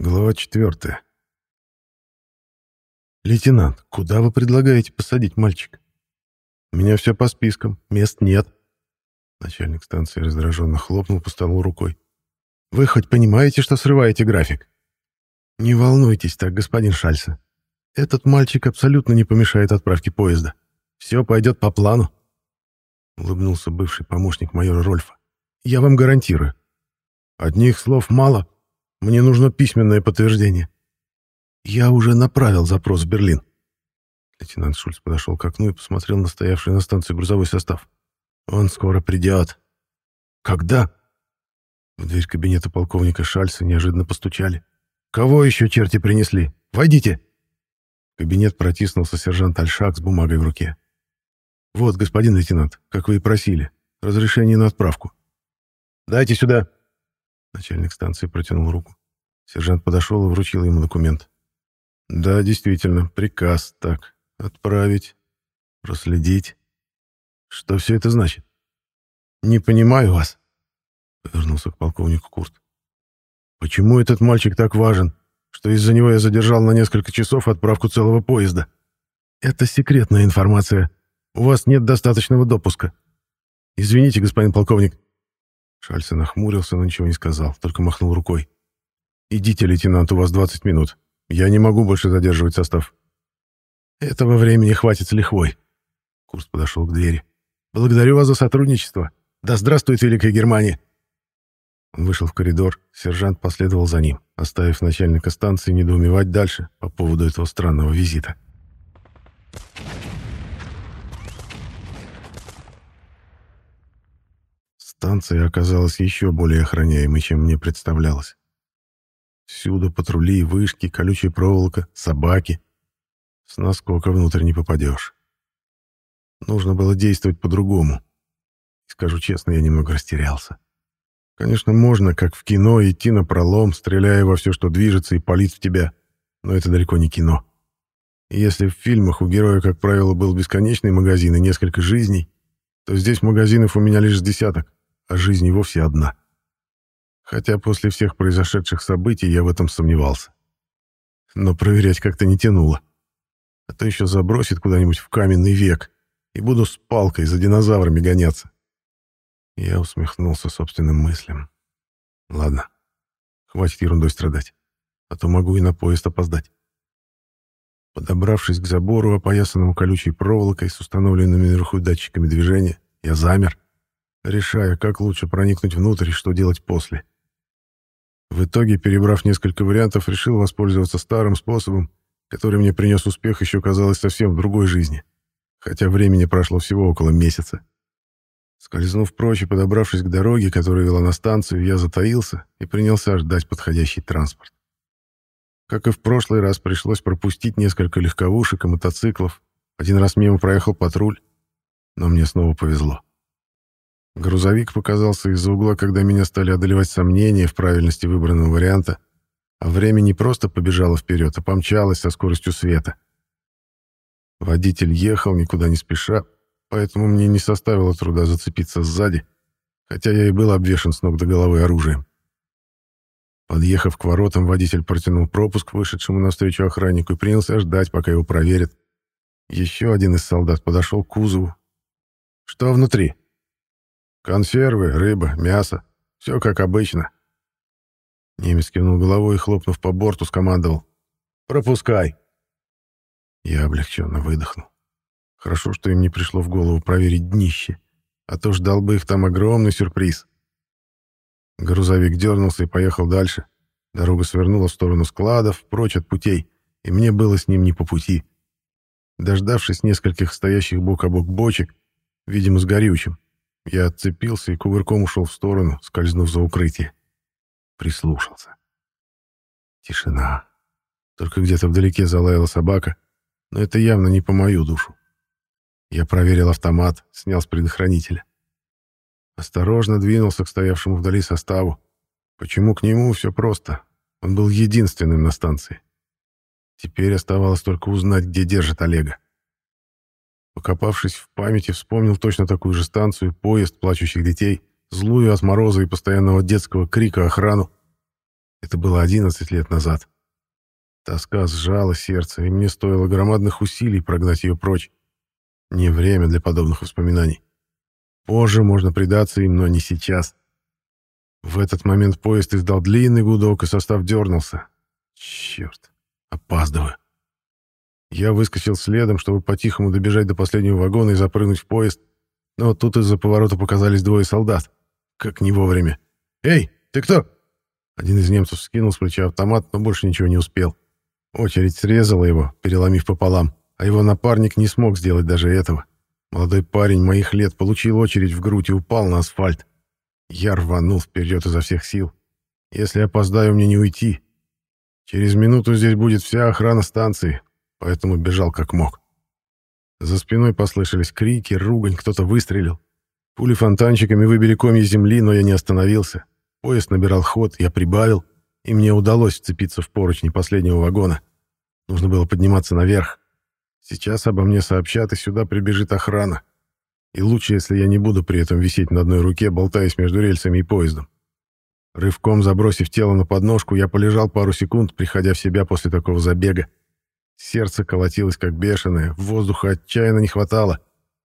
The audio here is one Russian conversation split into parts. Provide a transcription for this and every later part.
Глава четвертая. «Лейтенант, куда вы предлагаете посадить мальчика? У меня все по спискам, мест нет». Начальник станции раздраженно хлопнул по столу рукой. «Вы хоть понимаете, что срываете график?» «Не волнуйтесь так, господин Шальса. Этот мальчик абсолютно не помешает отправке поезда. Все пойдет по плану», — улыбнулся бывший помощник майора Рольфа. «Я вам гарантирую. Одних слов мало, мне нужно письменное подтверждение. Я уже направил запрос в Берлин. Лейтенант Шульц подошел к окну и посмотрел на стоявший на станции грузовой состав. Он скоро придет. Когда? В дверь кабинета полковника Шальца неожиданно постучали. Кого еще черти принесли? Войдите. В кабинет протиснулся сержант Альшак с бумагой в руке. «Вот, господин лейтенант, как вы и просили. Разрешение на отправку». «Дайте сюда», Начальник станции протянул руку. Сержант подошел и вручил ему документ. «Да, действительно, приказ. Так, отправить, проследить. Что все это значит?» «Не понимаю вас», — повернулся к полковнику Курт. «Почему этот мальчик так важен, что из-за него я задержал на несколько часов отправку целого поезда? Это секретная информация. У вас нет достаточного допуска. Извините, господин полковник, Шальца нахмурился, но ничего не сказал, только махнул рукой. «Идите, лейтенант, у вас 20 минут. Я не могу больше задерживать состав». «Этого времени хватит с лихвой». Курс подошел к двери. «Благодарю вас за сотрудничество. Да здравствует Великая Германия!» Он вышел в коридор, сержант последовал за ним, оставив начальника станции недоумевать дальше по поводу этого странного визита. Станция оказалась еще более охраняемой, чем мне представлялось. Всюду патрули, вышки, колючая проволока, собаки. С наскока внутрь не попадешь. Нужно было действовать по-другому. Скажу честно, я немного растерялся. Конечно, можно, как в кино, идти на пролом, стреляя во все, что движется, и палить в тебя. Но это далеко не кино. И если в фильмах у героя, как правило, был бесконечный магазин и несколько жизней, то здесь магазинов у меня лишь с десяток а жизнь и вовсе одна. Хотя после всех произошедших событий я в этом сомневался. Но проверять как-то не тянуло. А то еще забросит куда-нибудь в каменный век, и буду с палкой за динозаврами гоняться. Я усмехнулся собственным мыслям. Ладно, хватит ерундой страдать, а то могу и на поезд опоздать. Подобравшись к забору, опоясанному колючей проволокой с установленными наверху датчиками движения, я замер решая, как лучше проникнуть внутрь и что делать после. В итоге, перебрав несколько вариантов, решил воспользоваться старым способом, который мне принес успех еще, казалось, совсем в другой жизни, хотя времени прошло всего около месяца. Скользнув прочь и подобравшись к дороге, которая вела на станцию, я затаился и принялся ждать подходящий транспорт. Как и в прошлый раз, пришлось пропустить несколько легковушек и мотоциклов. Один раз мимо проехал патруль, но мне снова повезло. Грузовик показался из-за угла, когда меня стали одолевать сомнения в правильности выбранного варианта, а время не просто побежало вперед, а помчалось со скоростью света. Водитель ехал, никуда не спеша, поэтому мне не составило труда зацепиться сзади, хотя я и был обвешан с ног до головы оружием. Подъехав к воротам, водитель протянул пропуск вышедшему навстречу охраннику и принялся ждать, пока его проверят. Еще один из солдат подошел к кузову. «Что внутри?» Консервы, рыба, мясо. Все как обычно. Немец кивнул головой и, хлопнув по борту, скомандовал. «Пропускай!» Я облегченно выдохнул. Хорошо, что им не пришло в голову проверить днище, а то ждал бы их там огромный сюрприз. Грузовик дернулся и поехал дальше. Дорога свернула в сторону складов, прочь от путей, и мне было с ним не по пути. Дождавшись нескольких стоящих бок о бок бочек, видимо, с горючим, я отцепился и кувырком ушел в сторону, скользнув за укрытие. Прислушался. Тишина. Только где-то вдалеке залаяла собака, но это явно не по мою душу. Я проверил автомат, снял с предохранителя. Осторожно двинулся к стоявшему вдали составу. Почему к нему? Все просто. Он был единственным на станции. Теперь оставалось только узнать, где держит Олега. Покопавшись в памяти, вспомнил точно такую же станцию, поезд плачущих детей, злую от мороза и постоянного детского крика охрану. Это было 11 лет назад. Тоска сжала сердце, и мне стоило громадных усилий прогнать ее прочь. Не время для подобных воспоминаний. Позже можно предаться им, но не сейчас. В этот момент поезд издал длинный гудок, и состав дернулся. Черт, опаздываю. Я выскочил следом, чтобы по-тихому добежать до последнего вагона и запрыгнуть в поезд, но тут из-за поворота показались двое солдат. Как не вовремя. «Эй, ты кто?» Один из немцев скинул с плеча автомат, но больше ничего не успел. Очередь срезала его, переломив пополам, а его напарник не смог сделать даже этого. Молодой парень моих лет получил очередь в грудь и упал на асфальт. Я рванул вперед изо всех сил. Если опоздаю, мне не уйти. Через минуту здесь будет вся охрана станции, поэтому бежал как мог. За спиной послышались крики, ругань, кто-то выстрелил. Пули фонтанчиками выбили комья земли, но я не остановился. Поезд набирал ход, я прибавил, и мне удалось вцепиться в поручни последнего вагона. Нужно было подниматься наверх. Сейчас обо мне сообщат, и сюда прибежит охрана. И лучше, если я не буду при этом висеть на одной руке, болтаясь между рельсами и поездом. Рывком забросив тело на подножку, я полежал пару секунд, приходя в себя после такого забега. Сердце колотилось как бешеное, воздуха отчаянно не хватало,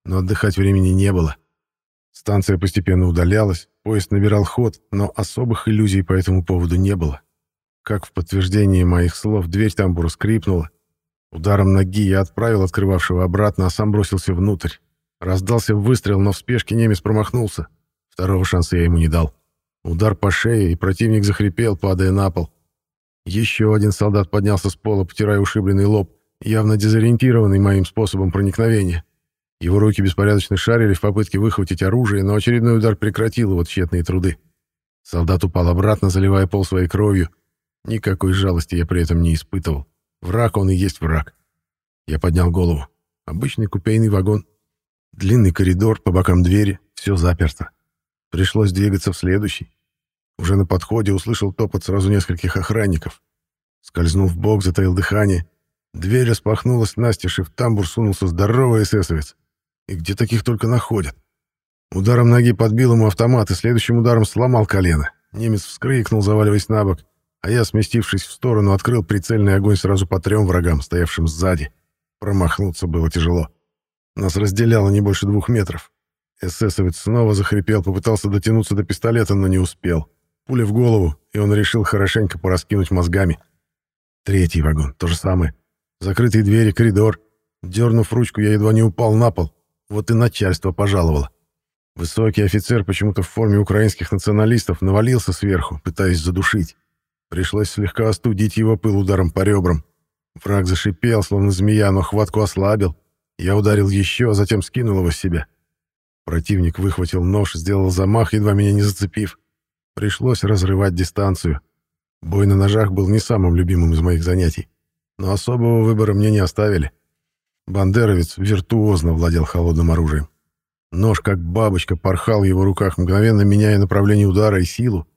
но отдыхать времени не было. Станция постепенно удалялась, поезд набирал ход, но особых иллюзий по этому поводу не было. Как в подтверждении моих слов, дверь тамбура скрипнула. Ударом ноги я отправил открывавшего обратно, а сам бросился внутрь. Раздался выстрел, но в спешке немец промахнулся. Второго шанса я ему не дал. Удар по шее, и противник захрипел, падая на пол. Еще один солдат поднялся с пола, потирая ушибленный лоб, явно дезориентированный моим способом проникновения. Его руки беспорядочно шарили в попытке выхватить оружие, но очередной удар прекратил его тщетные труды. Солдат упал обратно, заливая пол своей кровью. Никакой жалости я при этом не испытывал. Враг он и есть враг. Я поднял голову. Обычный купейный вагон. Длинный коридор, по бокам двери, все заперто. Пришлось двигаться в следующий. Уже на подходе услышал топот сразу нескольких охранников. Скользнув в бок, затаил дыхание. Дверь распахнулась настежь, и в тамбур сунулся здоровый эсэсовец. И где таких только находят. Ударом ноги подбил ему автомат, и следующим ударом сломал колено. Немец вскрикнул, заваливаясь на бок, а я, сместившись в сторону, открыл прицельный огонь сразу по трем врагам, стоявшим сзади. Промахнуться было тяжело. Нас разделяло не больше двух метров. Эсэсовец снова захрипел, попытался дотянуться до пистолета, но не успел. Пуля в голову, и он решил хорошенько пораскинуть мозгами. Третий вагон, то же самое. Закрытые двери, коридор. Дернув ручку, я едва не упал на пол. Вот и начальство пожаловало. Высокий офицер, почему-то в форме украинских националистов, навалился сверху, пытаясь задушить. Пришлось слегка остудить его пыл ударом по ребрам. Враг зашипел, словно змея, но хватку ослабил. Я ударил еще, а затем скинул его с себя. Противник выхватил нож, сделал замах, едва меня не зацепив. Пришлось разрывать дистанцию. Бой на ножах был не самым любимым из моих занятий. Но особого выбора мне не оставили. Бандеровец виртуозно владел холодным оружием. Нож, как бабочка, порхал в его руках, мгновенно меняя направление удара и силу.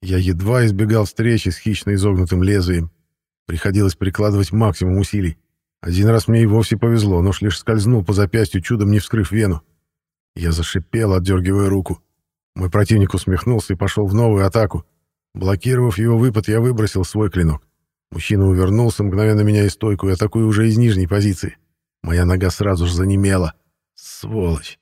Я едва избегал встречи с хищно изогнутым лезвием. Приходилось прикладывать максимум усилий. Один раз мне и вовсе повезло, нож лишь скользнул по запястью, чудом не вскрыв вену. Я зашипел, отдергивая руку. Мой противник усмехнулся и пошел в новую атаку. Блокировав его выпад, я выбросил свой клинок. Мужчина увернулся, мгновенно меняя стойку и атакуя уже из нижней позиции. Моя нога сразу же занемела. Сволочь.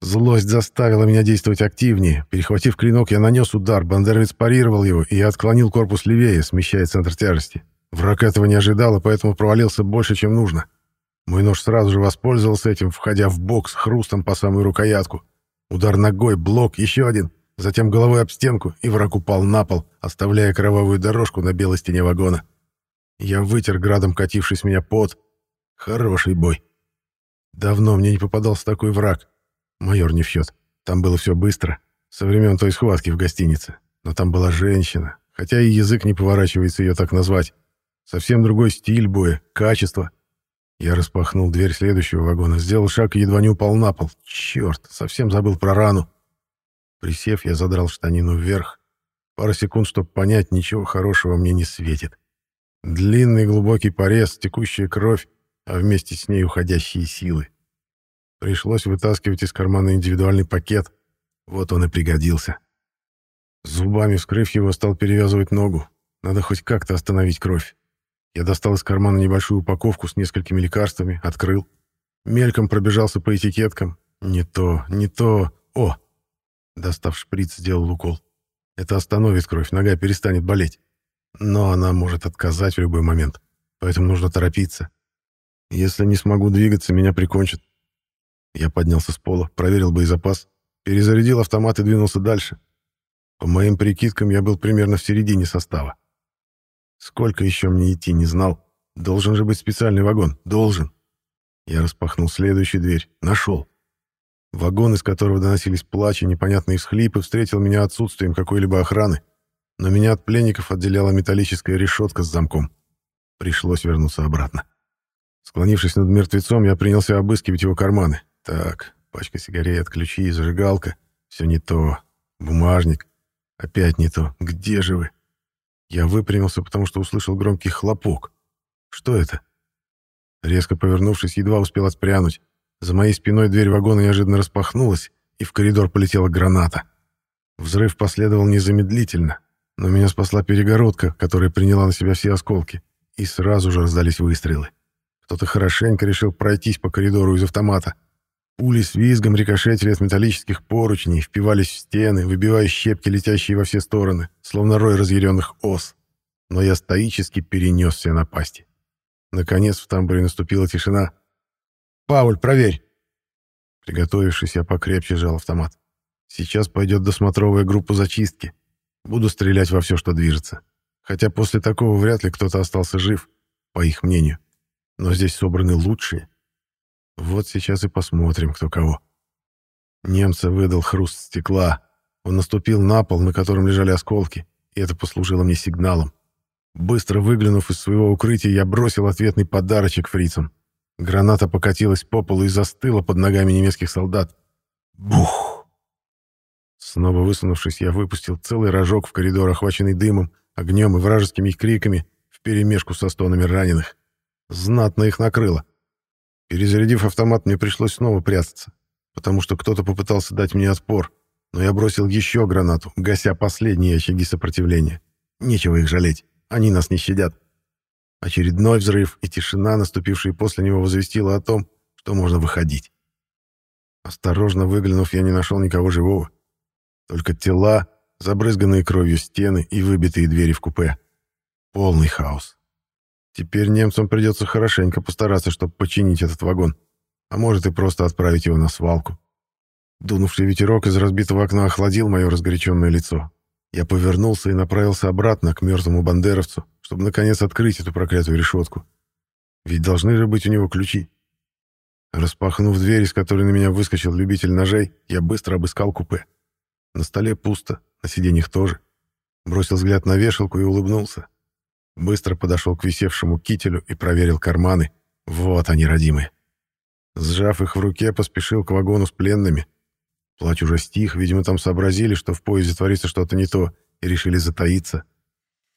Злость заставила меня действовать активнее. Перехватив клинок, я нанес удар, бандеровец парировал его, и я отклонил корпус левее, смещая центр тяжести. Враг этого не ожидал, и поэтому провалился больше, чем нужно. Мой нож сразу же воспользовался этим, входя в бок с хрустом по самую рукоятку. Удар ногой, блок, еще один, затем головой об стенку, и враг упал на пол, оставляя кровавую дорожку на белой стене вагона. Я вытер градом кативший с меня пот. Хороший бой. Давно мне не попадался такой враг. Майор не в счет. Там было все быстро, со времен той схватки в гостинице. Но там была женщина, хотя и язык не поворачивается ее так назвать. Совсем другой стиль боя, качество. Я распахнул дверь следующего вагона, сделал шаг и едва не упал на пол. Черт, совсем забыл про рану. Присев, я задрал штанину вверх. Пара секунд, чтобы понять, ничего хорошего мне не светит. Длинный глубокий порез, текущая кровь, а вместе с ней уходящие силы. Пришлось вытаскивать из кармана индивидуальный пакет. Вот он и пригодился. Зубами вскрыв его, стал перевязывать ногу. Надо хоть как-то остановить кровь. Я достал из кармана небольшую упаковку с несколькими лекарствами, открыл. Мельком пробежался по этикеткам. Не то, не то. О! Достав шприц, сделал укол. Это остановит кровь, нога перестанет болеть. Но она может отказать в любой момент. Поэтому нужно торопиться. Если не смогу двигаться, меня прикончат. Я поднялся с пола, проверил боезапас, перезарядил автомат и двинулся дальше. По моим прикидкам, я был примерно в середине состава. Сколько еще мне идти, не знал. Должен же быть специальный вагон. Должен. Я распахнул следующую дверь. Нашел. Вагон, из которого доносились плач и непонятные всхлипы, встретил меня отсутствием какой-либо охраны, но меня от пленников отделяла металлическая решетка с замком. Пришлось вернуться обратно. Склонившись над мертвецом, я принялся обыскивать его карманы. Так, пачка сигарет, ключи, зажигалка. Все не то. Бумажник. Опять не то. Где же вы? Я выпрямился, потому что услышал громкий хлопок. Что это? Резко повернувшись, едва успел отпрянуть. За моей спиной дверь вагона неожиданно распахнулась, и в коридор полетела граната. Взрыв последовал незамедлительно, но меня спасла перегородка, которая приняла на себя все осколки, и сразу же раздались выстрелы. Кто-то хорошенько решил пройтись по коридору из автомата. Пули с визгом рикошетили от металлических поручней, впивались в стены, выбивая щепки, летящие во все стороны, словно рой разъяренных ос. Но я стоически перенес все напасти. Наконец в тамбуре наступила тишина. «Пауль, проверь!» Приготовившись, я покрепче сжал автомат. «Сейчас пойдет досмотровая группа зачистки. Буду стрелять во все, что движется. Хотя после такого вряд ли кто-то остался жив, по их мнению. Но здесь собраны лучшие. Вот сейчас и посмотрим, кто кого. Немца выдал хруст стекла. Он наступил на пол, на котором лежали осколки, и это послужило мне сигналом. Быстро выглянув из своего укрытия, я бросил ответный подарочек фрицам. Граната покатилась по полу и застыла под ногами немецких солдат. Бух! Снова высунувшись, я выпустил целый рожок в коридор, охваченный дымом, огнем и вражескими криками вперемешку со стонами раненых. Знатно их накрыло. Перезарядив автомат, мне пришлось снова прятаться, потому что кто-то попытался дать мне отпор, но я бросил еще гранату, гася последние очаги сопротивления. Нечего их жалеть, они нас не щадят. Очередной взрыв и тишина, наступившая после него, возвестила о том, что можно выходить. Осторожно выглянув, я не нашел никого живого. Только тела, забрызганные кровью стены и выбитые двери в купе. Полный хаос. Теперь немцам придется хорошенько постараться, чтобы починить этот вагон. А может и просто отправить его на свалку. Дунувший ветерок из разбитого окна охладил мое разгоряченное лицо. Я повернулся и направился обратно к мертвому бандеровцу, чтобы наконец открыть эту проклятую решетку. Ведь должны же быть у него ключи. Распахнув дверь, из которой на меня выскочил любитель ножей, я быстро обыскал купе. На столе пусто, на сиденьях тоже. Бросил взгляд на вешалку и улыбнулся. Быстро подошел к висевшему кителю и проверил карманы. Вот они, родимые. Сжав их в руке, поспешил к вагону с пленными. Плач уже стих, видимо, там сообразили, что в поезде творится что-то не то, и решили затаиться.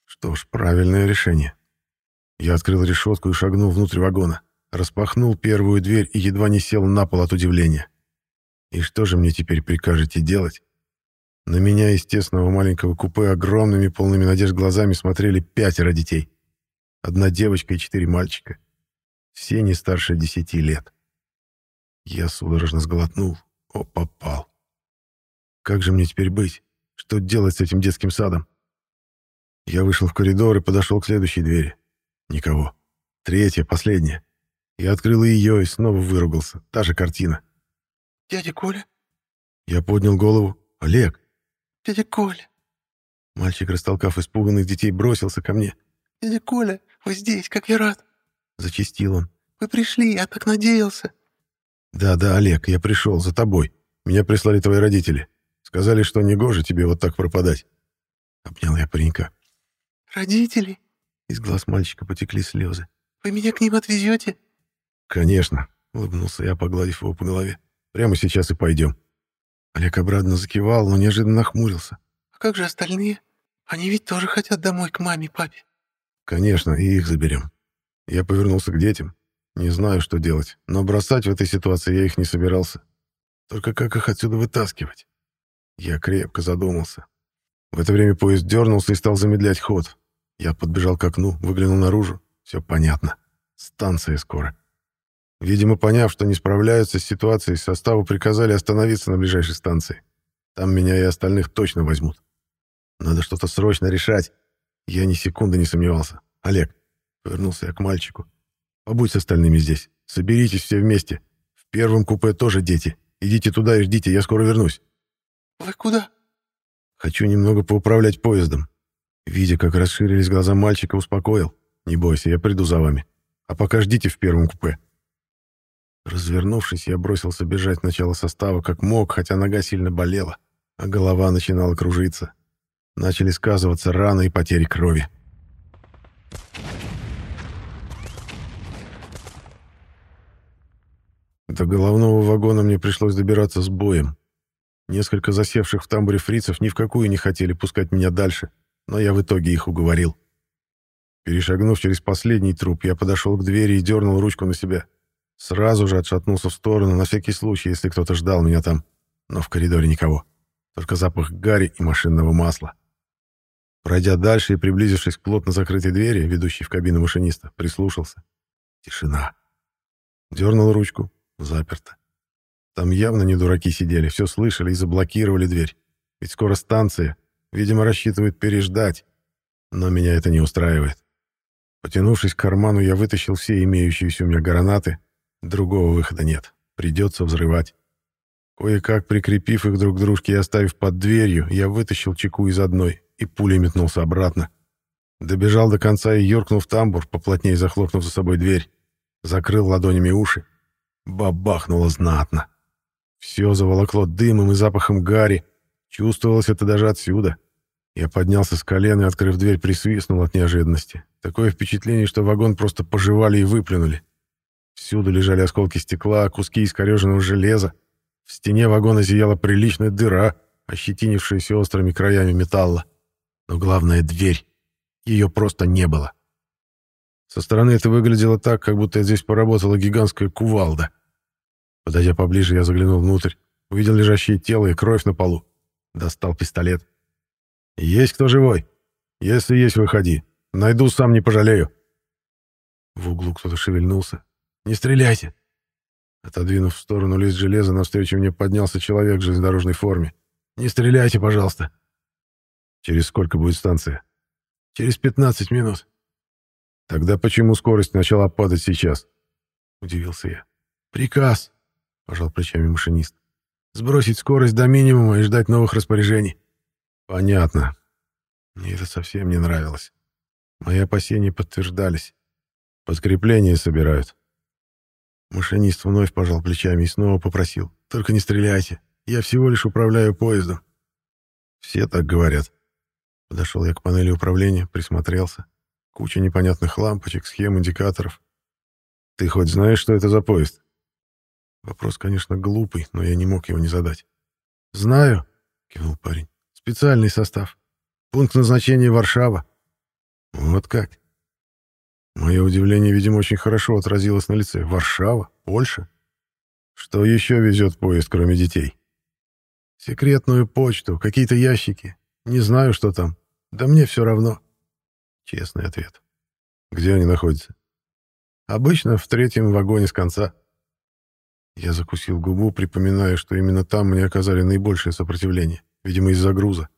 Что ж, правильное решение. Я открыл решетку и шагнул внутрь вагона. Распахнул первую дверь и едва не сел на пол от удивления. И что же мне теперь прикажете делать? На меня из тесного маленького купе огромными полными надежд глазами смотрели пятеро детей. Одна девочка и четыре мальчика. Все не старше десяти лет. Я судорожно сглотнул. О, попал. Как же мне теперь быть? Что делать с этим детским садом? Я вышел в коридор и подошел к следующей двери. Никого. Третья, последняя. Я открыл ее и снова выругался. Та же картина. «Дядя Коля?» Я поднял голову. «Олег!» «Дядя Коля!» Мальчик, растолкав испуганных детей, бросился ко мне. «Дядя Коля, вы здесь, как я рад!» Зачистил он. «Вы пришли, я так надеялся!» «Да-да, Олег, я пришел, за тобой. Меня прислали твои родители. Сказали, что негоже тебе вот так пропадать». Обнял я паренька. «Родители?» Из глаз мальчика потекли слезы. «Вы меня к ним отвезете?» «Конечно», — улыбнулся я, погладив его по голове. «Прямо сейчас и пойдем». Олег обрадованно закивал, но неожиданно нахмурился. «А как же остальные? Они ведь тоже хотят домой к маме, папе». «Конечно, и их заберем». Я повернулся к детям. Не знаю, что делать, но бросать в этой ситуации я их не собирался. Только как их отсюда вытаскивать? Я крепко задумался. В это время поезд дернулся и стал замедлять ход. Я подбежал к окну, выглянул наружу. Все понятно. Станция скоро. Видимо, поняв, что не справляются с ситуацией, составу приказали остановиться на ближайшей станции. Там меня и остальных точно возьмут. Надо что-то срочно решать. Я ни секунды не сомневался. Олег, повернулся я к мальчику. Побудь с остальными здесь. Соберитесь все вместе. В первом купе тоже дети. Идите туда и ждите, я скоро вернусь. Вы куда? Хочу немного поуправлять поездом. Видя, как расширились глаза мальчика, успокоил. Не бойся, я приду за вами. А пока ждите в первом купе. Развернувшись, я бросился бежать в начало состава как мог, хотя нога сильно болела, а голова начинала кружиться. Начали сказываться раны и потери крови. До головного вагона мне пришлось добираться с боем. Несколько засевших в тамбуре фрицев ни в какую не хотели пускать меня дальше, но я в итоге их уговорил. Перешагнув через последний труп, я подошел к двери и дернул ручку на себя. Сразу же отшатнулся в сторону, на всякий случай, если кто-то ждал меня там. Но в коридоре никого. Только запах гари и машинного масла. Пройдя дальше и приблизившись к плотно закрытой двери, ведущей в кабину машиниста, прислушался. Тишина. Дернул ручку. Заперто. Там явно не дураки сидели, все слышали и заблокировали дверь. Ведь скоро станция. Видимо, рассчитывают переждать. Но меня это не устраивает. Потянувшись к карману, я вытащил все имеющиеся у меня гранаты. Другого выхода нет. Придется взрывать. Кое-как прикрепив их друг к дружке и оставив под дверью, я вытащил чеку из одной и пулей метнулся обратно. Добежал до конца и юркнул в тамбур, поплотнее захлопнув за собой дверь. Закрыл ладонями уши. Бабахнуло знатно. Все заволокло дымом и запахом гари. Чувствовалось это даже отсюда. Я поднялся с колена и, открыв дверь, присвистнул от неожиданности. Такое впечатление, что вагон просто пожевали и выплюнули. Всюду лежали осколки стекла, куски искореженного железа. В стене вагона зияла приличная дыра, ощетинившаяся острыми краями металла. Но главное — дверь. Ее просто не было. Со стороны это выглядело так, как будто здесь поработала гигантская кувалда. Подойдя поближе, я заглянул внутрь, увидел лежащее тело и кровь на полу. Достал пистолет. «Есть кто живой? Если есть, выходи. Найду, сам не пожалею». В углу кто-то шевельнулся. «Не стреляйте!» Отодвинув в сторону лист железа, навстречу мне поднялся человек в железнодорожной форме. «Не стреляйте, пожалуйста!» «Через сколько будет станция?» «Через 15 минут». «Тогда почему скорость начала падать сейчас?» Удивился я. «Приказ!» — пожал плечами машинист. «Сбросить скорость до минимума и ждать новых распоряжений». «Понятно. Мне это совсем не нравилось. Мои опасения подтверждались. Подкрепление собирают». Машинист вновь пожал плечами и снова попросил. «Только не стреляйте. Я всего лишь управляю поездом». «Все так говорят». Подошел я к панели управления, присмотрелся. Куча непонятных лампочек, схем, индикаторов. «Ты хоть знаешь, что это за поезд?» Вопрос, конечно, глупый, но я не мог его не задать. «Знаю», — кивнул парень. «Специальный состав. Пункт назначения Варшава». «Вот как?» Мое удивление, видимо, очень хорошо отразилось на лице. Варшава? Польша? Что еще везет поезд, кроме детей? Секретную почту, какие-то ящики. Не знаю, что там. Да мне все равно. Честный ответ. Где они находятся? Обычно в третьем вагоне с конца. Я закусил губу, припоминая, что именно там мне оказали наибольшее сопротивление. Видимо, из-за груза.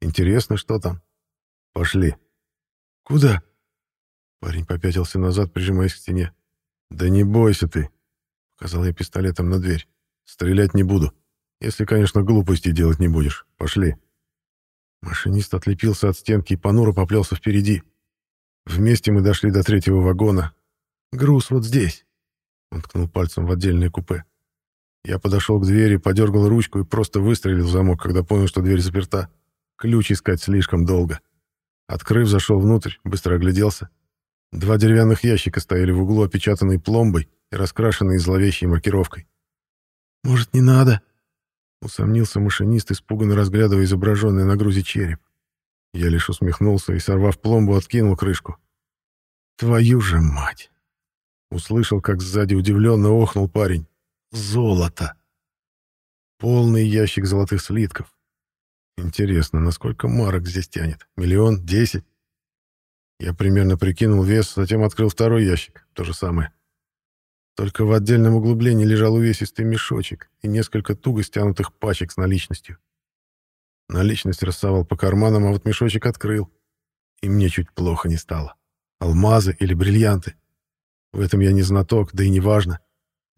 Интересно, что там? Пошли. Куда? Парень попятился назад, прижимаясь к стене. «Да не бойся ты!» — показал я пистолетом на дверь. «Стрелять не буду. Если, конечно, глупости делать не будешь. Пошли». Машинист отлепился от стенки и понуро поплелся впереди. Вместе мы дошли до третьего вагона. «Груз вот здесь!» Он ткнул пальцем в отдельное купе. Я подошел к двери, подергал ручку и просто выстрелил в замок, когда понял, что дверь заперта. Ключ искать слишком долго. Открыв, зашел внутрь, быстро огляделся. Два деревянных ящика стояли в углу, опечатанные пломбой и раскрашенные зловещей маркировкой. «Может, не надо?» — усомнился машинист, испуганно разглядывая изображенный на грузе череп. Я лишь усмехнулся и, сорвав пломбу, откинул крышку. «Твою же мать!» Услышал, как сзади удивленно охнул парень. «Золото!» Полный ящик золотых слитков. Интересно, насколько марок здесь тянет? Миллион? Десять? Я примерно прикинул вес, затем открыл второй ящик, то же самое. Только в отдельном углублении лежал увесистый мешочек и несколько туго стянутых пачек с наличностью. Наличность рассовал по карманам, а вот мешочек открыл. И мне чуть плохо не стало. Алмазы или бриллианты. В этом я не знаток, да и не важно.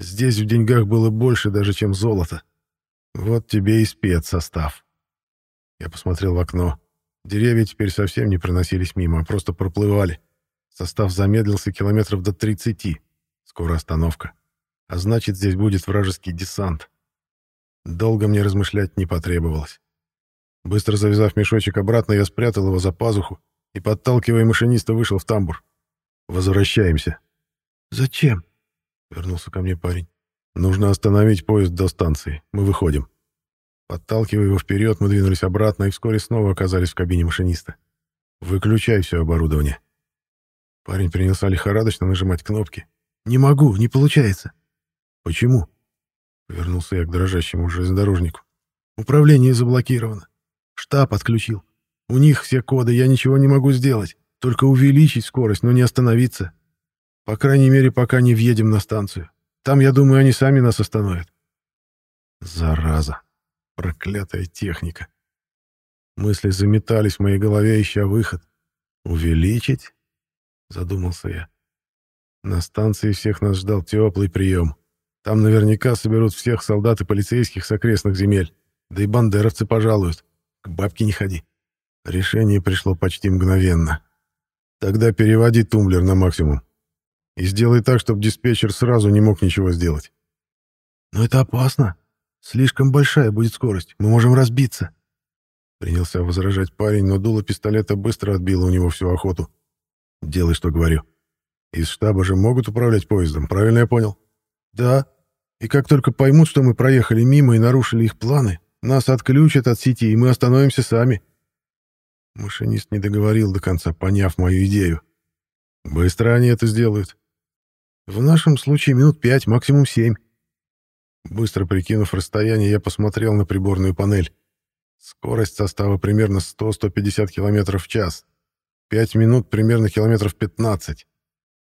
Здесь в деньгах было больше даже, чем золото. Вот тебе и спецсостав. Я посмотрел в окно. Деревья теперь совсем не проносились мимо, а просто проплывали. Состав замедлился километров до 30. Скоро остановка. А значит, здесь будет вражеский десант. Долго мне размышлять не потребовалось. Быстро завязав мешочек обратно, я спрятал его за пазуху и, подталкивая машиниста, вышел в тамбур. «Возвращаемся». «Зачем?» — вернулся ко мне парень. «Нужно остановить поезд до станции. Мы выходим». Подталкивая его вперед, мы двинулись обратно и вскоре снова оказались в кабине машиниста. «Выключай все оборудование». Парень принялся лихорадочно нажимать кнопки. «Не могу, не получается». «Почему?» Вернулся я к дрожащему железнодорожнику. «Управление заблокировано. Штаб отключил. У них все коды, я ничего не могу сделать. Только увеличить скорость, но не остановиться. По крайней мере, пока не въедем на станцию. Там, я думаю, они сами нас остановят». «Зараза!» Проклятая техника. Мысли заметались в моей голове, ища выход. «Увеличить?» — задумался я. На станции всех нас ждал теплый прием. Там наверняка соберут всех солдат и полицейских с окрестных земель. Да и бандеровцы пожалуют. К бабке не ходи. Решение пришло почти мгновенно. Тогда переводи тумблер на максимум. И сделай так, чтобы диспетчер сразу не мог ничего сделать. «Но это опасно», Слишком большая будет скорость, мы можем разбиться. Принялся возражать парень, но дуло пистолета быстро отбило у него всю охоту. Делай, что говорю. Из штаба же могут управлять поездом, правильно я понял? Да. И как только поймут, что мы проехали мимо и нарушили их планы, нас отключат от сети, и мы остановимся сами. Машинист не договорил до конца, поняв мою идею. Быстро они это сделают. В нашем случае минут пять, максимум семь. Быстро прикинув расстояние, я посмотрел на приборную панель. Скорость состава примерно 100-150 км в час. Пять минут примерно километров 15.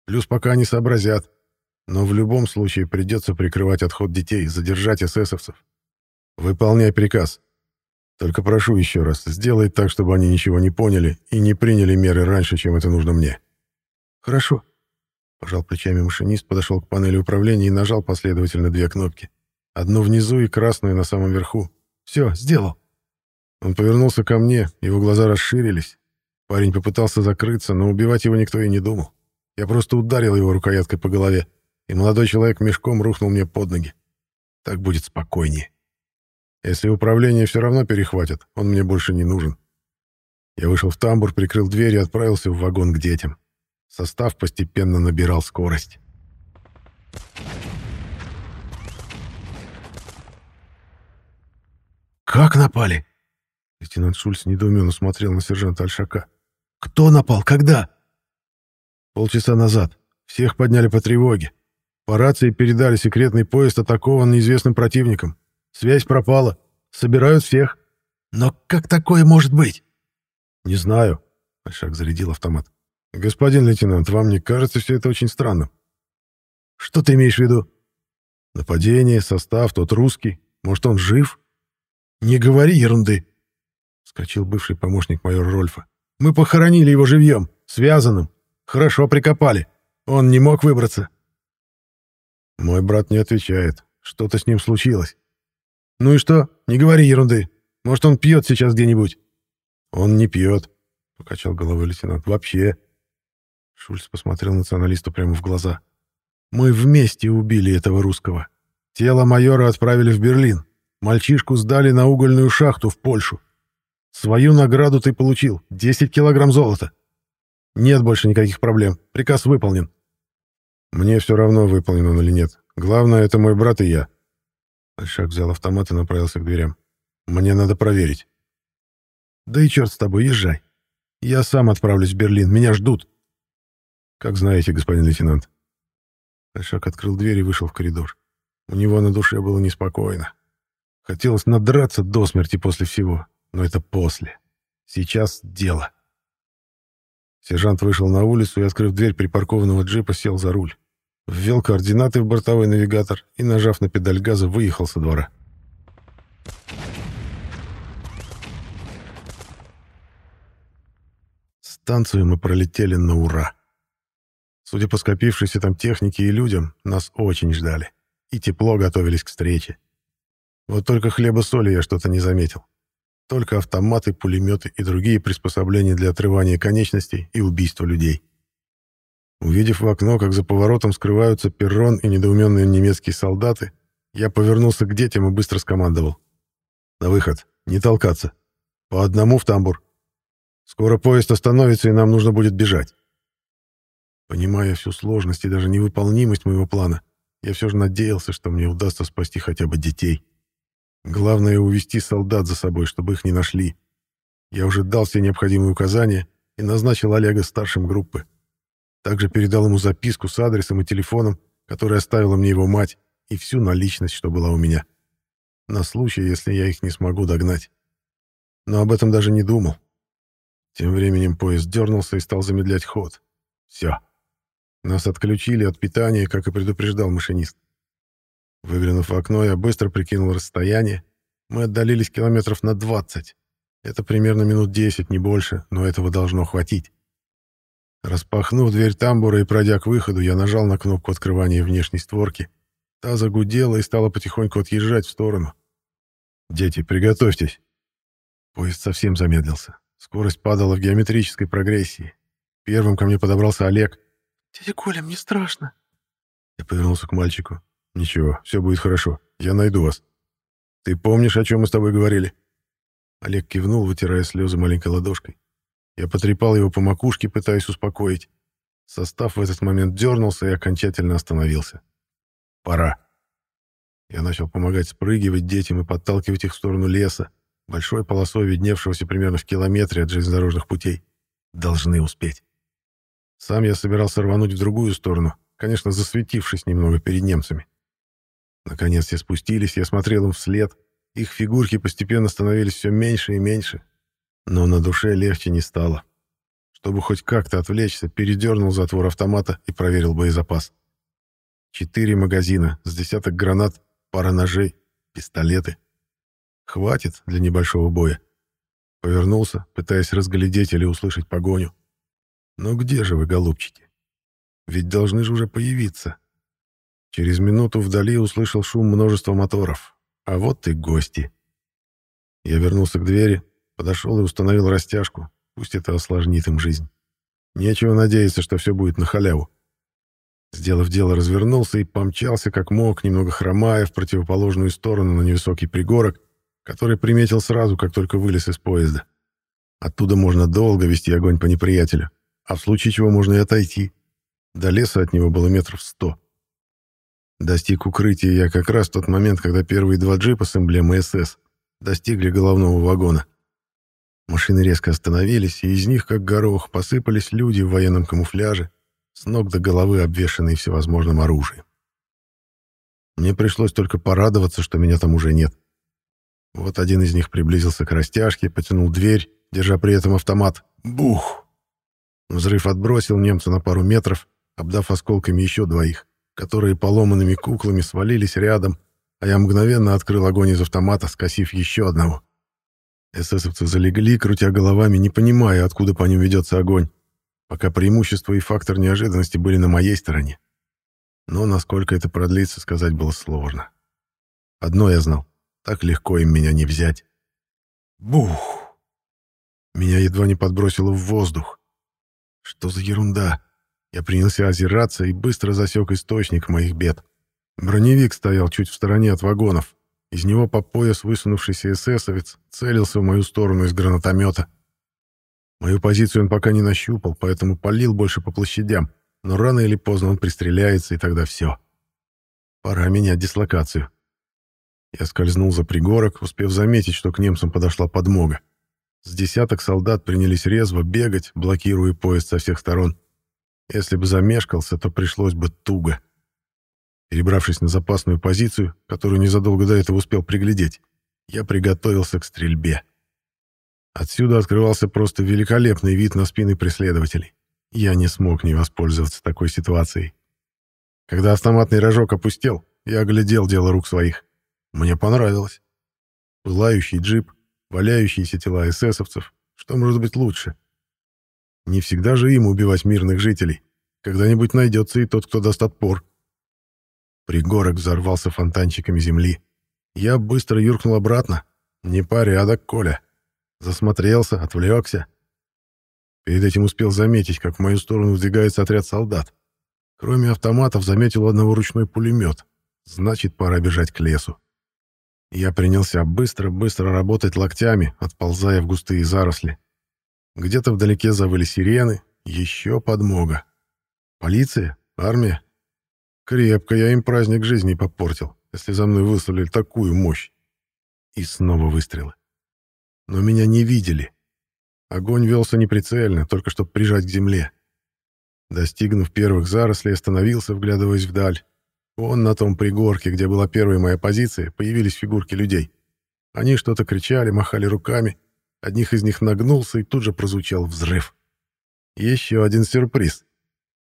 Плюс пока они сообразят. Но в любом случае придется прикрывать отход детей, задержать эсэсовцев. Выполняй приказ. Только прошу еще раз, сделай так, чтобы они ничего не поняли и не приняли меры раньше, чем это нужно мне. Хорошо. Пожал плечами машинист, подошел к панели управления и нажал последовательно две кнопки. Одну внизу и красную на самом верху. Все, сделал. Он повернулся ко мне, его глаза расширились. Парень попытался закрыться, но убивать его никто и не думал. Я просто ударил его рукояткой по голове, и молодой человек мешком рухнул мне под ноги. Так будет спокойнее. Если управление все равно перехватят, он мне больше не нужен. Я вышел в тамбур, прикрыл дверь и отправился в вагон к детям. Состав постепенно набирал скорость. «Как напали?» Лейтенант Шульц недоуменно смотрел на сержанта Альшака. «Кто напал? Когда?» «Полчаса назад. Всех подняли по тревоге. По рации передали секретный поезд атакован неизвестным противником. Связь пропала. Собирают всех». «Но как такое может быть?» «Не знаю», — Альшак зарядил автомат. «Господин лейтенант, вам не кажется все это очень странным?» «Что ты имеешь в виду?» «Нападение, состав, тот русский. Может, он жив?» «Не говори ерунды!» — вскочил бывший помощник майора Рольфа. «Мы похоронили его живьем, связанным. Хорошо прикопали. Он не мог выбраться». Мой брат не отвечает. Что-то с ним случилось. «Ну и что? Не говори ерунды. Может, он пьет сейчас где-нибудь?» «Он не пьет», — покачал головой лейтенант. «Вообще». Шульц посмотрел националисту прямо в глаза. «Мы вместе убили этого русского. Тело майора отправили в Берлин. Мальчишку сдали на угольную шахту в Польшу. Свою награду ты получил — 10 килограмм золота. Нет больше никаких проблем. Приказ выполнен. Мне все равно, выполнен он или нет. Главное, это мой брат и я. Альшак взял автомат и направился к дверям. Мне надо проверить. Да и черт с тобой, езжай. Я сам отправлюсь в Берлин. Меня ждут. Как знаете, господин лейтенант. Альшак открыл дверь и вышел в коридор. У него на душе было неспокойно. Хотелось надраться до смерти после всего, но это после. Сейчас дело. Сержант вышел на улицу и, открыв дверь припаркованного джипа, сел за руль. Ввел координаты в бортовой навигатор и, нажав на педаль газа, выехал со двора. Станцию мы пролетели на ура. Судя по скопившейся там технике и людям, нас очень ждали. И тепло готовились к встрече. Вот только хлеба-соли я что-то не заметил. Только автоматы, пулеметы и другие приспособления для отрывания конечностей и убийства людей. Увидев в окно, как за поворотом скрываются перрон и недоуменные немецкие солдаты, я повернулся к детям и быстро скомандовал. «На выход! Не толкаться! По одному в тамбур! Скоро поезд остановится, и нам нужно будет бежать!» Понимая всю сложность и даже невыполнимость моего плана, я все же надеялся, что мне удастся спасти хотя бы детей. Главное — увести солдат за собой, чтобы их не нашли. Я уже дал все необходимые указания и назначил Олега старшим группы. Также передал ему записку с адресом и телефоном, который оставила мне его мать, и всю наличность, что была у меня. На случай, если я их не смогу догнать. Но об этом даже не думал. Тем временем поезд дернулся и стал замедлять ход. Все. Нас отключили от питания, как и предупреждал машинист. Выглянув в окно, я быстро прикинул расстояние. Мы отдалились километров на 20. Это примерно минут 10, не больше, но этого должно хватить. Распахнув дверь тамбура и пройдя к выходу, я нажал на кнопку открывания внешней створки. Та загудела и стала потихоньку отъезжать в сторону. «Дети, приготовьтесь!» Поезд совсем замедлился. Скорость падала в геометрической прогрессии. Первым ко мне подобрался Олег. «Дядя Коля, мне страшно!» Я повернулся к мальчику. «Ничего, все будет хорошо. Я найду вас. Ты помнишь, о чем мы с тобой говорили?» Олег кивнул, вытирая слезы маленькой ладошкой. Я потрепал его по макушке, пытаясь успокоить. Состав в этот момент дернулся и окончательно остановился. «Пора». Я начал помогать спрыгивать детям и подталкивать их в сторону леса, большой полосой видневшегося примерно в километре от железнодорожных путей. Должны успеть. Сам я собирался рвануть в другую сторону, конечно, засветившись немного перед немцами. Наконец все спустились, я смотрел им вслед. Их фигурки постепенно становились все меньше и меньше. Но на душе легче не стало. Чтобы хоть как-то отвлечься, передернул затвор автомата и проверил боезапас. Четыре магазина, с десяток гранат, пара ножей, пистолеты. Хватит для небольшого боя. Повернулся, пытаясь разглядеть или услышать погоню. Но где же вы, голубчики? Ведь должны же уже появиться. Через минуту вдали услышал шум множества моторов. А вот и гости. Я вернулся к двери, подошел и установил растяжку. Пусть это осложнит им жизнь. Нечего надеяться, что все будет на халяву. Сделав дело, развернулся и помчался как мог, немного хромая в противоположную сторону на невысокий пригорок, который приметил сразу, как только вылез из поезда. Оттуда можно долго вести огонь по неприятелю, а в случае чего можно и отойти. До леса от него было метров сто. Достиг укрытия я как раз в тот момент, когда первые два джипа с эмблемой СС достигли головного вагона. Машины резко остановились, и из них, как горох, посыпались люди в военном камуфляже, с ног до головы обвешанные всевозможным оружием. Мне пришлось только порадоваться, что меня там уже нет. Вот один из них приблизился к растяжке, потянул дверь, держа при этом автомат. Бух! Взрыв отбросил немца на пару метров, обдав осколками еще двоих которые поломанными куклами свалились рядом, а я мгновенно открыл огонь из автомата, скосив еще одного. Эсэсовцы залегли, крутя головами, не понимая, откуда по ним ведется огонь, пока преимущество и фактор неожиданности были на моей стороне. Но насколько это продлится, сказать было сложно. Одно я знал — так легко им меня не взять. Бух! Меня едва не подбросило в воздух. Что за ерунда? Я принялся озираться и быстро засек источник моих бед. Броневик стоял чуть в стороне от вагонов. Из него по пояс высунувшийся эсэсовец целился в мою сторону из гранатомета. Мою позицию он пока не нащупал, поэтому палил больше по площадям, но рано или поздно он пристреляется, и тогда все. Пора менять дислокацию. Я скользнул за пригорок, успев заметить, что к немцам подошла подмога. С десяток солдат принялись резво бегать, блокируя поезд со всех сторон. Если бы замешкался, то пришлось бы туго. Перебравшись на запасную позицию, которую незадолго до этого успел приглядеть, я приготовился к стрельбе. Отсюда открывался просто великолепный вид на спины преследователей. Я не смог не воспользоваться такой ситуацией. Когда автоматный рожок опустел, я оглядел дело рук своих. Мне понравилось. Пылающий джип, валяющиеся тела эсэсовцев. Что может быть лучше? Не всегда же им убивать мирных жителей. Когда-нибудь найдется и тот, кто даст отпор. Пригорок взорвался фонтанчиками земли. Я быстро юркнул обратно. Непорядок, Коля. Засмотрелся, отвлекся. Перед этим успел заметить, как в мою сторону выдвигается отряд солдат. Кроме автоматов, заметил одного ручной пулемет. Значит, пора бежать к лесу. Я принялся быстро-быстро работать локтями, отползая в густые заросли. Где-то вдалеке завыли сирены, еще подмога. Полиция? Армия? Крепко я им праздник жизни попортил, если за мной выставили такую мощь. И снова выстрелы. Но меня не видели. Огонь велся неприцельно, только чтобы прижать к земле. Достигнув первых зарослей, остановился, вглядываясь вдаль. Вон на том пригорке, где была первая моя позиция, появились фигурки людей. Они что-то кричали, махали руками. Одних из них нагнулся, и тут же прозвучал взрыв. Еще один сюрприз.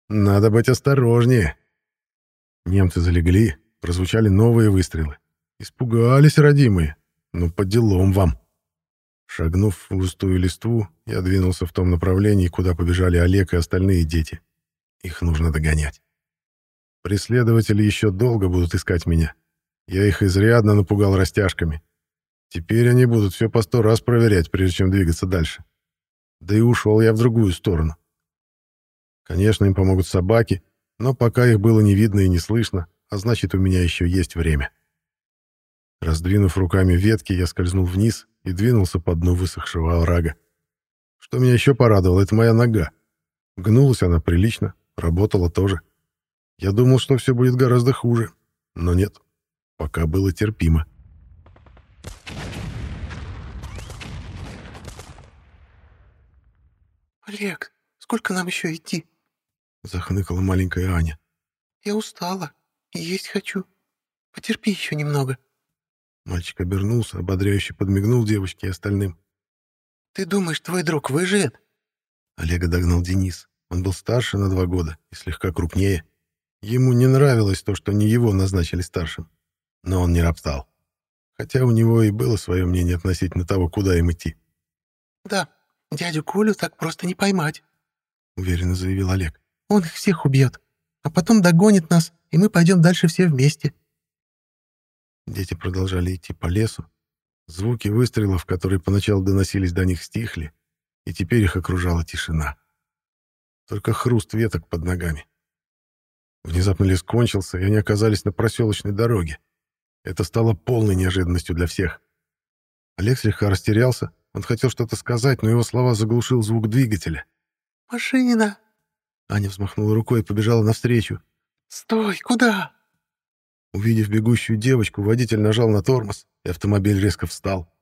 Надо быть осторожнее. Немцы залегли, прозвучали новые выстрелы. Испугались, родимые. Ну, по делам вам. Шагнув в густую листву, я двинулся в том направлении, куда побежали Олег и остальные дети. Их нужно догонять. Преследователи еще долго будут искать меня. Я их изрядно напугал растяжками. Теперь они будут все по сто раз проверять, прежде чем двигаться дальше. Да и ушел я в другую сторону. Конечно, им помогут собаки, но пока их было не видно и не слышно, а значит, у меня еще есть время. Раздвинув руками ветки, я скользнул вниз и двинулся по дну высохшего оврага. Что меня еще порадовало, это моя нога. Гнулась она прилично, работала тоже. Я думал, что все будет гораздо хуже, но нет, пока было терпимо. «Олег, сколько нам еще идти?» — захныкала маленькая Аня. «Я устала и есть хочу. Потерпи еще немного». Мальчик обернулся, ободряюще подмигнул девочке и остальным. «Ты думаешь, твой друг выживет?» Олега догнал Денис. Он был старше на два года и слегка крупнее. Ему не нравилось то, что не его назначили старшим. Но он не роптал. Хотя у него и было свое мнение относительно того, куда им идти. «Да, дядю Колю так просто не поймать», — уверенно заявил Олег. «Он их всех убьет, а потом догонит нас, и мы пойдем дальше все вместе». Дети продолжали идти по лесу. Звуки выстрелов, которые поначалу доносились до них, стихли, и теперь их окружала тишина. Только хруст веток под ногами. Внезапно лес кончился, и они оказались на проселочной дороге. Это стало полной неожиданностью для всех. Олег слегка растерялся. Он хотел что-то сказать, но его слова заглушил звук двигателя. «Машина!» Аня взмахнула рукой и побежала навстречу. «Стой! Куда?» Увидев бегущую девочку, водитель нажал на тормоз, и автомобиль резко встал.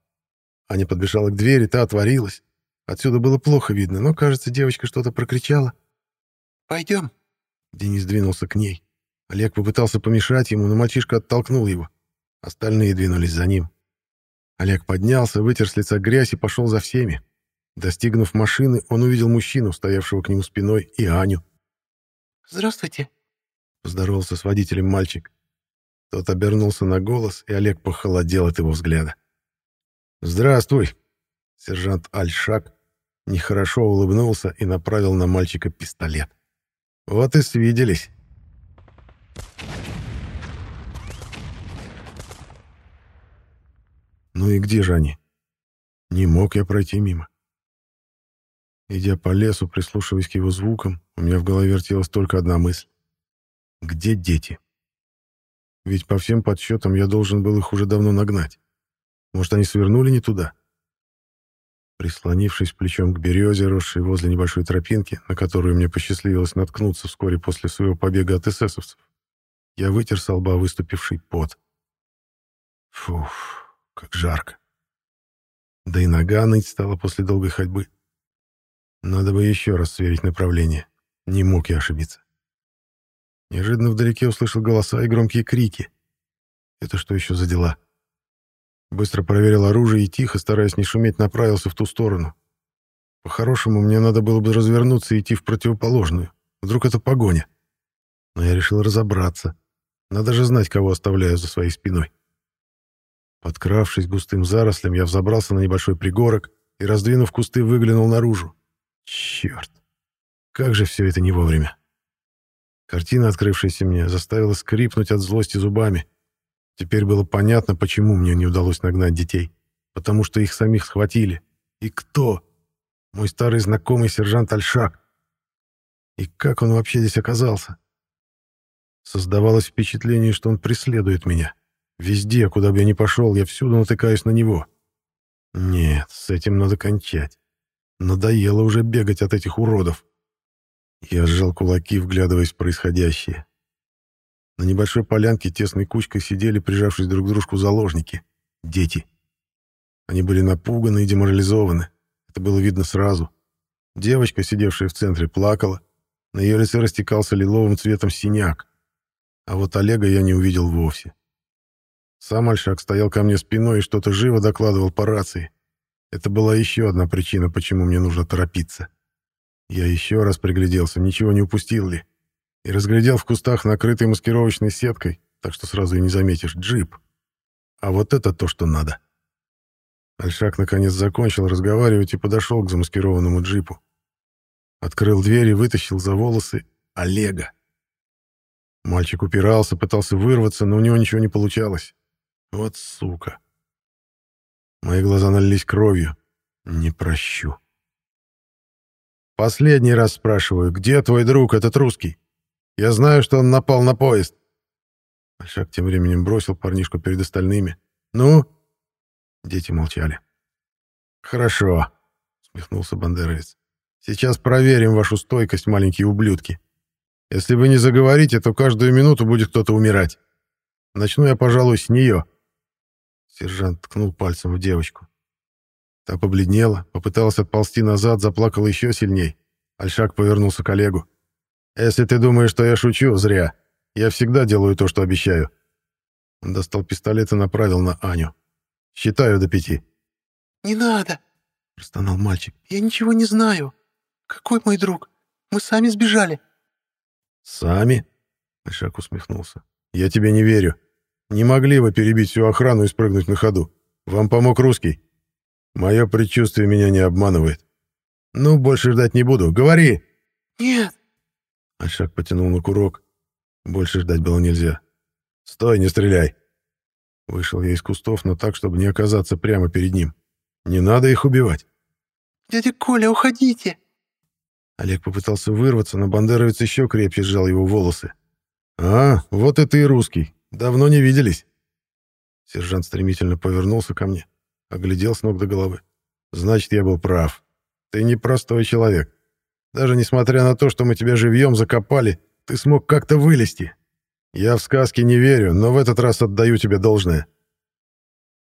Аня подбежала к двери, та отворилась. Отсюда было плохо видно, но, кажется, девочка что-то прокричала. «Пойдем», Денис двинулся к ней. Олег попытался помешать ему, но мальчишка оттолкнул его. Остальные двинулись за ним. Олег поднялся, вытер с лица грязь и пошел за всеми. Достигнув машины, он увидел мужчину, стоявшего к нему спиной, и Аню. «Здравствуйте», — поздоровался с водителем мальчик. Тот обернулся на голос, и Олег похолодел от его взгляда. «Здравствуй!» Сержант Альшак нехорошо улыбнулся и направил на мальчика пистолет. Вот и свиделись. Ну и где же они? Не мог я пройти мимо. Идя по лесу, прислушиваясь к его звукам, у меня в голове вертелась только одна мысль. Где дети? Ведь по всем подсчетам я должен был их уже давно нагнать. Может, они свернули не туда? Прислонившись плечом к березе, росшей возле небольшой тропинки, на которую мне посчастливилось наткнуться вскоре после своего побега от эсэсовцев, я вытер со лба выступивший пот. Фуф, как жарко. Да и нога ныть стала после долгой ходьбы. Надо бы еще раз сверить направление. Не мог я ошибиться. Неожиданно вдалеке услышал голоса и громкие крики. Это что еще за дела? Быстро проверил оружие и тихо, стараясь не шуметь, направился в ту сторону. По-хорошему, мне надо было бы развернуться и идти в противоположную. Вдруг это погоня. Но я решил разобраться. Надо же знать, кого оставляю за своей спиной. Подкравшись густым зарослям, я взобрался на небольшой пригорок и, раздвинув кусты, выглянул наружу. Черт! Как же все это не вовремя! Картина, открывшаяся мне, заставила скрипнуть от злости зубами. Теперь было понятно, почему мне не удалось нагнать детей. Потому что их самих схватили. И кто? Мой старый знакомый сержант Альшак. И как он вообще здесь оказался? Создавалось впечатление, что он преследует меня. Везде, куда бы я ни пошел, я всюду натыкаюсь на него. Нет, с этим надо кончать. Надоело уже бегать от этих уродов. Я сжал кулаки, вглядываясь в происходящее. На небольшой полянке тесной кучкой сидели, прижавшись друг к дружку, заложники. Дети. Они были напуганы и деморализованы. Это было видно сразу. Девочка, сидевшая в центре, плакала. На ее лице растекался лиловым цветом синяк. А вот Олега я не увидел вовсе. Сам Альшак стоял ко мне спиной и что-то живо докладывал по рации. Это была еще одна причина, почему мне нужно торопиться. Я еще раз пригляделся, ничего не упустил ли. И разглядел в кустах накрытый маскировочной сеткой, так что сразу и не заметишь, джип. А вот это то, что надо. Альшак наконец закончил разговаривать и подошел к замаскированному джипу. Открыл дверь и вытащил за волосы Олега. Мальчик упирался, пытался вырваться, но у него ничего не получалось. Вот сука. Мои глаза налились кровью. Не прощу. Последний раз спрашиваю, где твой друг, этот русский? Я знаю, что он напал на поезд. Большак тем временем бросил парнишку перед остальными. Ну? Дети молчали. Хорошо, смехнулся Бандеровец. Сейчас проверим вашу стойкость, маленькие ублюдки. Если вы не заговорите, то каждую минуту будет кто-то умирать. Начну я, пожалуй, с нее. Сержант ткнул пальцем в девочку. Та побледнела, попыталась отползти назад, заплакала еще сильней. Альшак повернулся к Олегу. «Если ты думаешь, что я шучу, зря. Я всегда делаю то, что обещаю». Он достал пистолет и направил на Аню. «Считаю до пяти». «Не надо!» — простонал мальчик. «Я ничего не знаю. Какой мой друг? Мы сами сбежали». «Сами?» — Альшак усмехнулся. «Я тебе не верю. Не могли вы перебить всю охрану и спрыгнуть на ходу. Вам помог русский». Мое предчувствие меня не обманывает. Ну, больше ждать не буду. Говори!» «Нет!» Альшак потянул на курок. Больше ждать было нельзя. «Стой, не стреляй!» Вышел я из кустов, но так, чтобы не оказаться прямо перед ним. «Не надо их убивать!» «Дядя Коля, уходите!» Олег попытался вырваться, но бандеровец еще крепче сжал его волосы. «А, вот это и русский. Давно не виделись!» Сержант стремительно повернулся ко мне. Оглядел с ног до головы. «Значит, я был прав. Ты непростой человек. Даже несмотря на то, что мы тебя живьем закопали, ты смог как-то вылезти. Я в сказки не верю, но в этот раз отдаю тебе должное.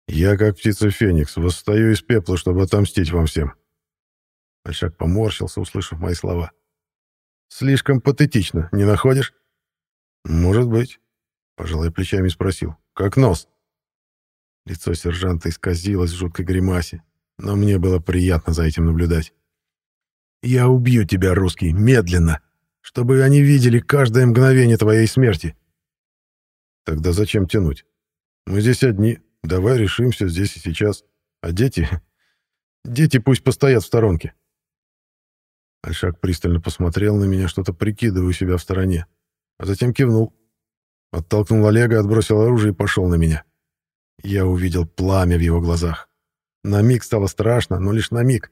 Я, как птица Феникс, восстаю из пепла, чтобы отомстить вам всем». Большак поморщился, услышав мои слова. «Слишком патетично, не находишь?» «Может быть», — пожалуй плечами спросил. «Как нос?» Лицо сержанта исказилось в жуткой гримасе, но мне было приятно за этим наблюдать. «Я убью тебя, русский, медленно, чтобы они видели каждое мгновение твоей смерти». «Тогда зачем тянуть? Мы здесь одни, давай решимся здесь и сейчас. А дети... Дети пусть постоят в сторонке». Альшак пристально посмотрел на меня, что-то прикидывая себя в стороне, а затем кивнул. Оттолкнул Олега, отбросил оружие и пошел на меня. Я увидел пламя в его глазах. На миг стало страшно, но лишь на миг.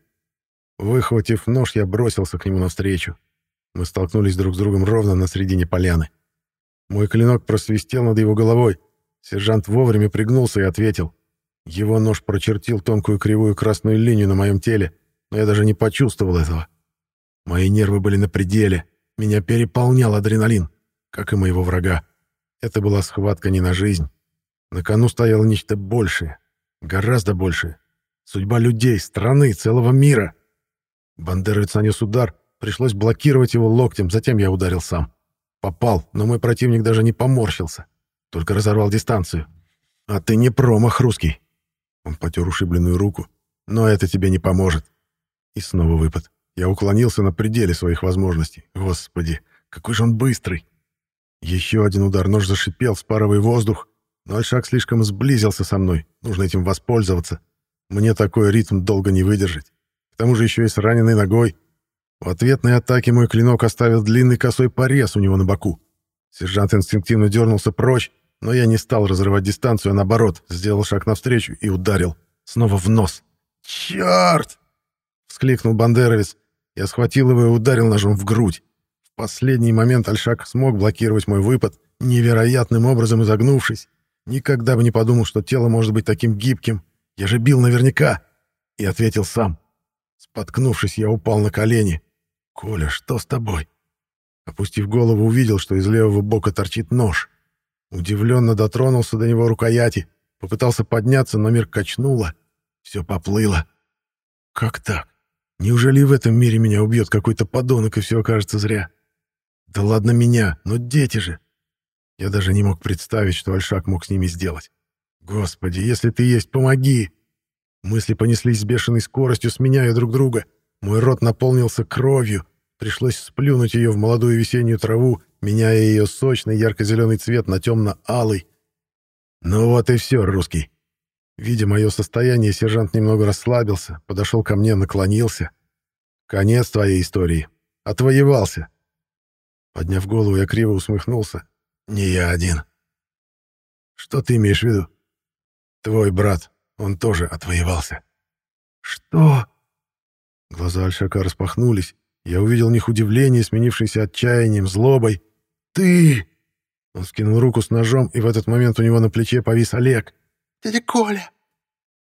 Выхватив нож, я бросился к нему навстречу. Мы столкнулись друг с другом ровно на середине поляны. Мой клинок просвистел над его головой. Сержант вовремя пригнулся и ответил. Его нож прочертил тонкую кривую красную линию на моем теле, но я даже не почувствовал этого. Мои нервы были на пределе. Меня переполнял адреналин, как и моего врага. Это была схватка не на жизнь, на кону стояло нечто большее, гораздо большее. Судьба людей, страны, целого мира. Бандеровец нанес удар, пришлось блокировать его локтем, затем я ударил сам. Попал, но мой противник даже не поморщился, только разорвал дистанцию. «А ты не промах, русский!» Он потер ушибленную руку. «Но это тебе не поможет». И снова выпад. Я уклонился на пределе своих возможностей. Господи, какой же он быстрый! Еще один удар, нож зашипел, спарывая воздух, но Альшак слишком сблизился со мной, нужно этим воспользоваться. Мне такой ритм долго не выдержать. К тому же еще и с раненой ногой. В ответной атаке мой клинок оставил длинный косой порез у него на боку. Сержант инстинктивно дернулся прочь, но я не стал разрывать дистанцию, а наоборот, сделал шаг навстречу и ударил. Снова в нос. «Черт!» — вскликнул Бандеровец. Я схватил его и ударил ножом в грудь. Последний момент Альшак смог блокировать мой выпад, невероятным образом изогнувшись. Никогда бы не подумал, что тело может быть таким гибким. Я же бил наверняка. И ответил сам. Споткнувшись, я упал на колени. «Коля, что с тобой?» Опустив голову, увидел, что из левого бока торчит нож. Удивленно дотронулся до него рукояти. Попытался подняться, но мир качнуло. Все поплыло. «Как так? Неужели в этом мире меня убьет какой-то подонок, и все окажется зря? Да ладно меня, но дети же!» Я даже не мог представить, что Альшак мог с ними сделать. «Господи, если ты есть, помоги!» Мысли понеслись с бешеной скоростью, сменяя друг друга. Мой рот наполнился кровью. Пришлось сплюнуть ее в молодую весеннюю траву, меняя ее сочный ярко-зеленый цвет на темно-алый. Ну вот и все, русский. Видя мое состояние, сержант немного расслабился, подошел ко мне, наклонился. «Конец твоей истории. Отвоевался». Подняв голову, я криво усмехнулся. «Не я один». «Что ты имеешь в виду?» «Твой брат. Он тоже отвоевался». «Что?» Глаза Альшака распахнулись. Я увидел в них удивление, сменившееся отчаянием, злобой. «Ты!» Он скинул руку с ножом, и в этот момент у него на плече повис Олег. «Дядя Коля!»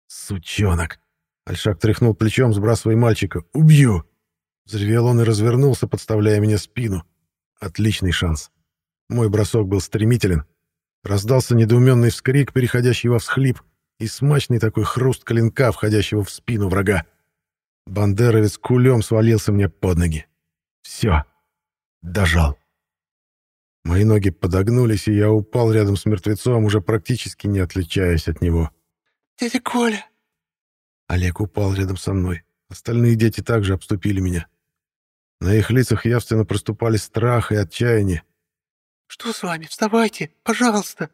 «Сучонок!» Альшак тряхнул плечом, сбрасывая мальчика. «Убью!» Взревел он и развернулся, подставляя мне спину. Отличный шанс. Мой бросок был стремителен. Раздался недоуменный вскрик, переходящий во всхлип, и смачный такой хруст клинка, входящего в спину врага. Бандеровец кулем свалился мне под ноги. Все. Дожал. Мои ноги подогнулись, и я упал рядом с мертвецом, уже практически не отличаясь от него. «Дядя Коля!» Олег упал рядом со мной. Остальные дети также обступили меня. На их лицах явственно проступали страх и отчаяние. «Что с вами? Вставайте! Пожалуйста!»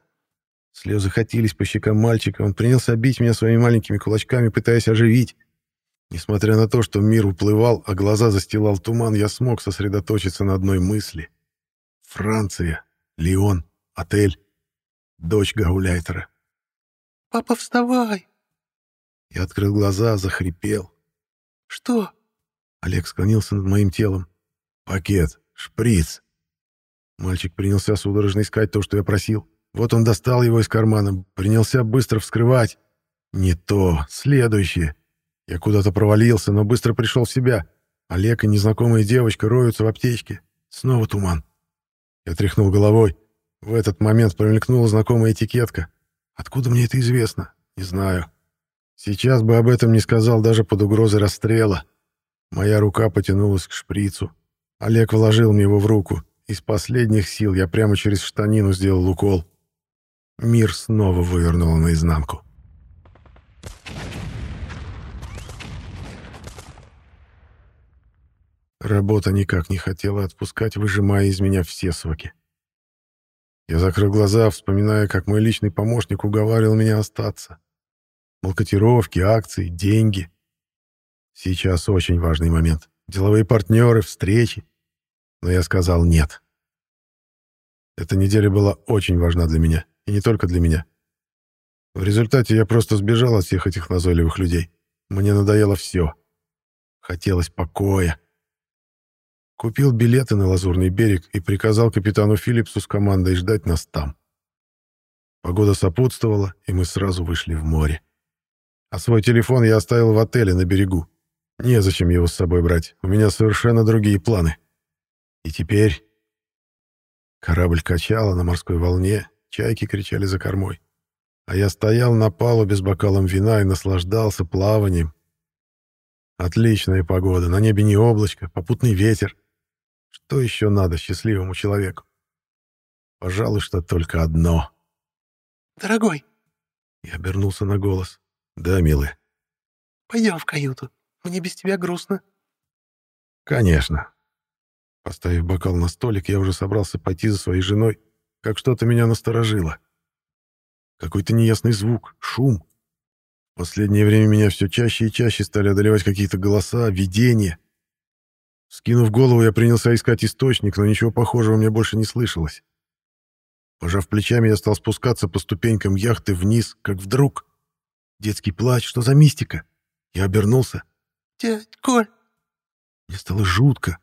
Слезы хотелись по щекам мальчика. Он принялся бить меня своими маленькими кулачками, пытаясь оживить. Несмотря на то, что мир уплывал, а глаза застилал туман, я смог сосредоточиться на одной мысли — Франция, Лион, отель, дочь Гауляйтера. «Папа, вставай!» Я открыл глаза, захрипел. «Что?» Олег склонился над моим телом. «Пакет, шприц». Мальчик принялся судорожно искать то, что я просил. Вот он достал его из кармана, принялся быстро вскрывать. Не то, следующее. Я куда-то провалился, но быстро пришел в себя. Олег и незнакомая девочка роются в аптечке. Снова туман. Я тряхнул головой. В этот момент промелькнула знакомая этикетка. Откуда мне это известно? Не знаю. Сейчас бы об этом не сказал даже под угрозой расстрела. Моя рука потянулась к шприцу. Олег вложил мне его в руку. Из последних сил я прямо через штанину сделал укол. Мир снова вывернул наизнанку. Работа никак не хотела отпускать, выжимая из меня все соки. Я закрыл глаза, вспоминая, как мой личный помощник уговаривал меня остаться. Мол, котировки, акции, деньги. Сейчас очень важный момент. Деловые партнеры, встречи. Но я сказал «нет». Эта неделя была очень важна для меня. И не только для меня. В результате я просто сбежал от всех этих назойливых людей. Мне надоело все. Хотелось покоя. Купил билеты на Лазурный берег и приказал капитану Филлипсу с командой ждать нас там. Погода сопутствовала, и мы сразу вышли в море. А свой телефон я оставил в отеле на берегу. Незачем его с собой брать, у меня совершенно другие планы. И теперь... Корабль качало на морской волне, чайки кричали за кормой. А я стоял на палубе с бокалом вина и наслаждался плаванием. Отличная погода, на небе не облачко, попутный ветер. Что еще надо счастливому человеку? Пожалуй, что только одно. «Дорогой!» Я обернулся на голос. Да, милая. Пойдем в каюту. Мне без тебя грустно. Конечно. Поставив бокал на столик, я уже собрался пойти за своей женой, как что-то меня насторожило. Какой-то неясный звук, шум. В последнее время меня все чаще и чаще стали одолевать какие-то голоса, видения. Скинув голову, я принялся искать источник, но ничего похожего мне больше не слышалось. Пожав плечами, я стал спускаться по ступенькам яхты вниз, как вдруг... Детский плач, что за мистика? Я обернулся. «Дядь Коль!» Мне стало жутко.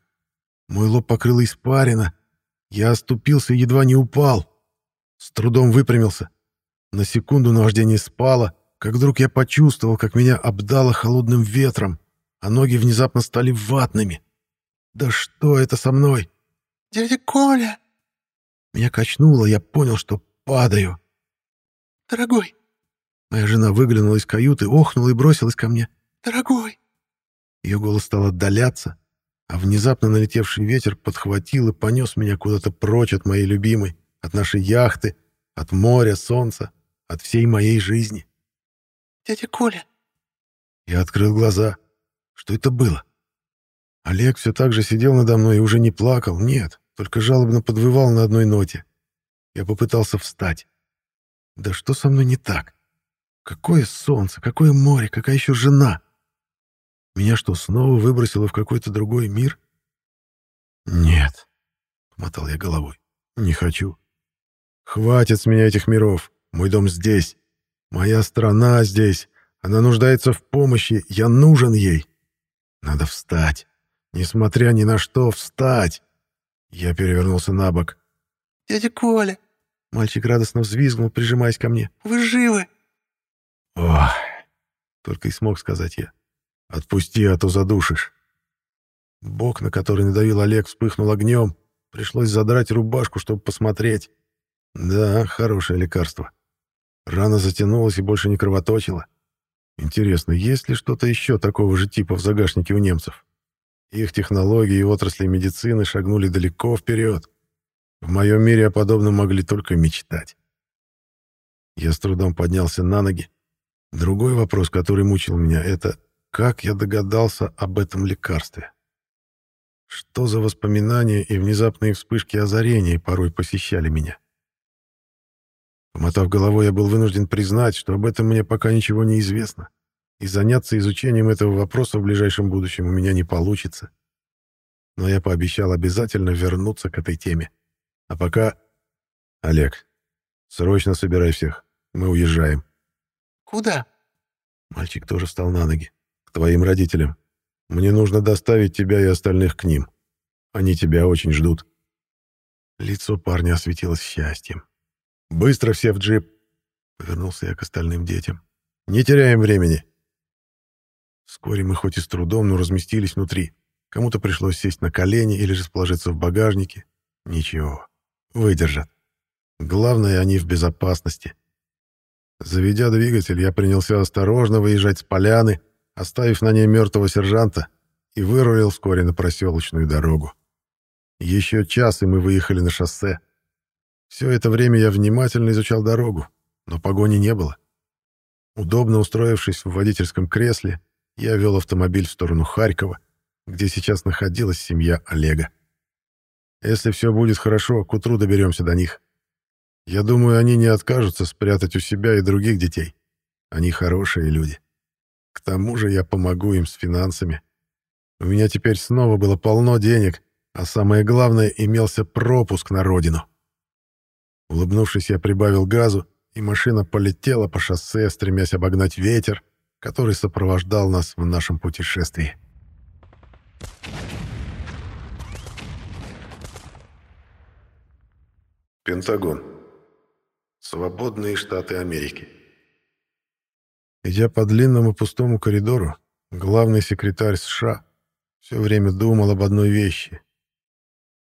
Мой лоб покрыло испарина. Я оступился и едва не упал. С трудом выпрямился. На секунду наваждение спало, как вдруг я почувствовал, как меня обдало холодным ветром, а ноги внезапно стали ватными. Да что это со мной? «Дядя Коля!» Меня качнуло, я понял, что падаю. «Дорогой!» Моя жена выглянула из каюты, охнула и бросилась ко мне. «Дорогой!» Ее голос стал отдаляться, а внезапно налетевший ветер подхватил и понес меня куда-то прочь от моей любимой, от нашей яхты, от моря, солнца, от всей моей жизни. «Дядя Коля!» Я открыл глаза. Что это было? Олег все так же сидел надо мной и уже не плакал, нет, только жалобно подвывал на одной ноте. Я попытался встать. Да что со мной не так? Какое солнце, какое море, какая еще жена? Меня что, снова выбросило в какой-то другой мир? Нет, — помотал я головой, — не хочу. Хватит с меня этих миров. Мой дом здесь. Моя страна здесь. Она нуждается в помощи. Я нужен ей. Надо встать. Несмотря ни на что, встать. Я перевернулся на бок. «Дядя Коля!» Мальчик радостно взвизгнул, прижимаясь ко мне. «Вы живы?» «Ох!» Только и смог сказать я. «Отпусти, а то задушишь». Бок, на который надавил Олег, вспыхнул огнем. Пришлось задрать рубашку, чтобы посмотреть. Да, хорошее лекарство. Рана затянулась и больше не кровоточила. Интересно, есть ли что-то еще такого же типа в загашнике у немцев? Их технологии и отрасли медицины шагнули далеко вперед. В моем мире о подобном могли только мечтать. Я с трудом поднялся на ноги. Другой вопрос, который мучил меня, это как я догадался об этом лекарстве? Что за воспоминания и внезапные вспышки озарения порой посещали меня? Помотав головой, я был вынужден признать, что об этом мне пока ничего не известно, и заняться изучением этого вопроса в ближайшем будущем у меня не получится. Но я пообещал обязательно вернуться к этой теме. А пока... Олег, срочно собирай всех. Мы уезжаем. «Куда?» Мальчик тоже встал на ноги. «К твоим родителям. Мне нужно доставить тебя и остальных к ним. Они тебя очень ждут». Лицо парня осветилось счастьем. «Быстро все в джип!» Повернулся я к остальным детям. «Не теряем времени!» Вскоре мы хоть и с трудом, но разместились внутри. Кому-то пришлось сесть на колени или расположиться в багажнике. Ничего, выдержат. Главное, они в безопасности. Заведя двигатель, я принялся осторожно выезжать с поляны, оставив на ней мертвого сержанта, и вырулил вскоре на проселочную дорогу. Еще час, и мы выехали на шоссе. Все это время я внимательно изучал дорогу, но погони не было. Удобно устроившись в водительском кресле, я вел автомобиль в сторону Харькова, где сейчас находилась семья Олега. Если все будет хорошо, к утру доберемся до них. Я думаю, они не откажутся спрятать у себя и других детей. Они хорошие люди. К тому же я помогу им с финансами. У меня теперь снова было полно денег, а самое главное, имелся пропуск на родину. Улыбнувшись, я прибавил газу, и машина полетела по шоссе, стремясь обогнать ветер, который сопровождал нас в нашем путешествии. Пентагон. Свободные Штаты Америки. Идя по длинному пустому коридору, главный секретарь США все время думал об одной вещи.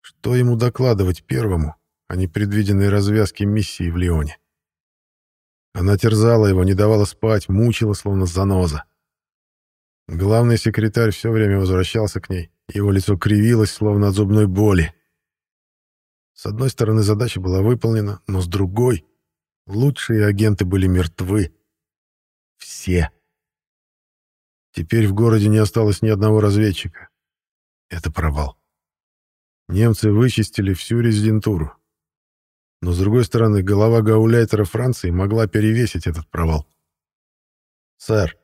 Что ему докладывать первому, о непредвиденной развязке миссии в Лионе. Она терзала его, не давала спать, мучила, словно заноза. Главный секретарь все время возвращался к ней, его лицо кривилось, словно от зубной боли. С одной стороны, задача была выполнена, но с другой, лучшие агенты были мертвы. Все. Теперь в городе не осталось ни одного разведчика. Это провал. Немцы вычистили всю резидентуру. Но, с другой стороны, голова гауляйтера Франции могла перевесить этот провал. «Сэр»,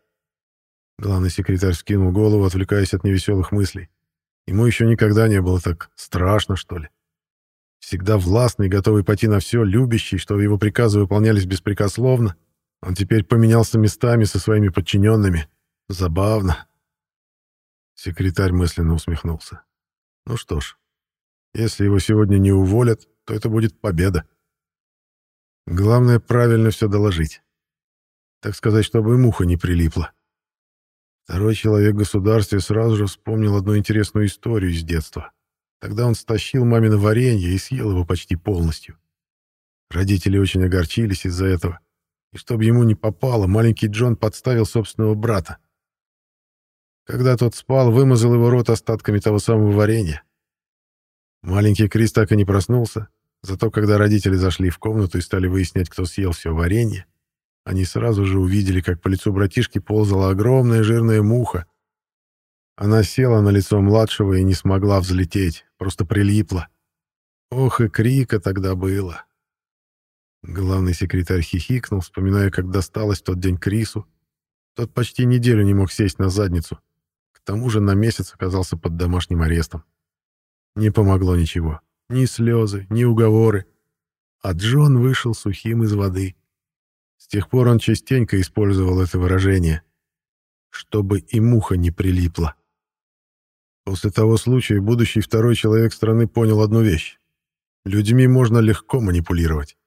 — главный секретарь скинул голову, отвлекаясь от невеселых мыслей, ему еще никогда не было так страшно, что ли. Всегда властный, готовый пойти на все, любящий, что его приказы выполнялись беспрекословно, он теперь поменялся местами со своими подчиненными. Забавно. Секретарь мысленно усмехнулся. Ну что ж, если его сегодня не уволят, то это будет победа. Главное правильно все доложить. Так сказать, чтобы муха не прилипла. Второй человек в государстве сразу же вспомнил одну интересную историю из детства. Тогда он стащил мамино варенье и съел его почти полностью. Родители очень огорчились из-за этого. И чтобы ему не попало, маленький Джон подставил собственного брата. Когда тот спал, вымазал его рот остатками того самого варенья. Маленький Крис так и не проснулся, зато когда родители зашли в комнату и стали выяснять, кто съел все варенье, они сразу же увидели, как по лицу братишки ползала огромная жирная муха. Она села на лицо младшего и не смогла взлететь, просто прилипла. Ох, и крика тогда было. Главный секретарь хихикнул, вспоминая, как досталось тот день Крису. Тот почти неделю не мог сесть на задницу. К тому же на месяц оказался под домашним арестом. Не помогло ничего. Ни слезы, ни уговоры. А Джон вышел сухим из воды. С тех пор он частенько использовал это выражение. Чтобы и муха не прилипла. После того случая будущий второй человек страны понял одну вещь. Людьми можно легко манипулировать.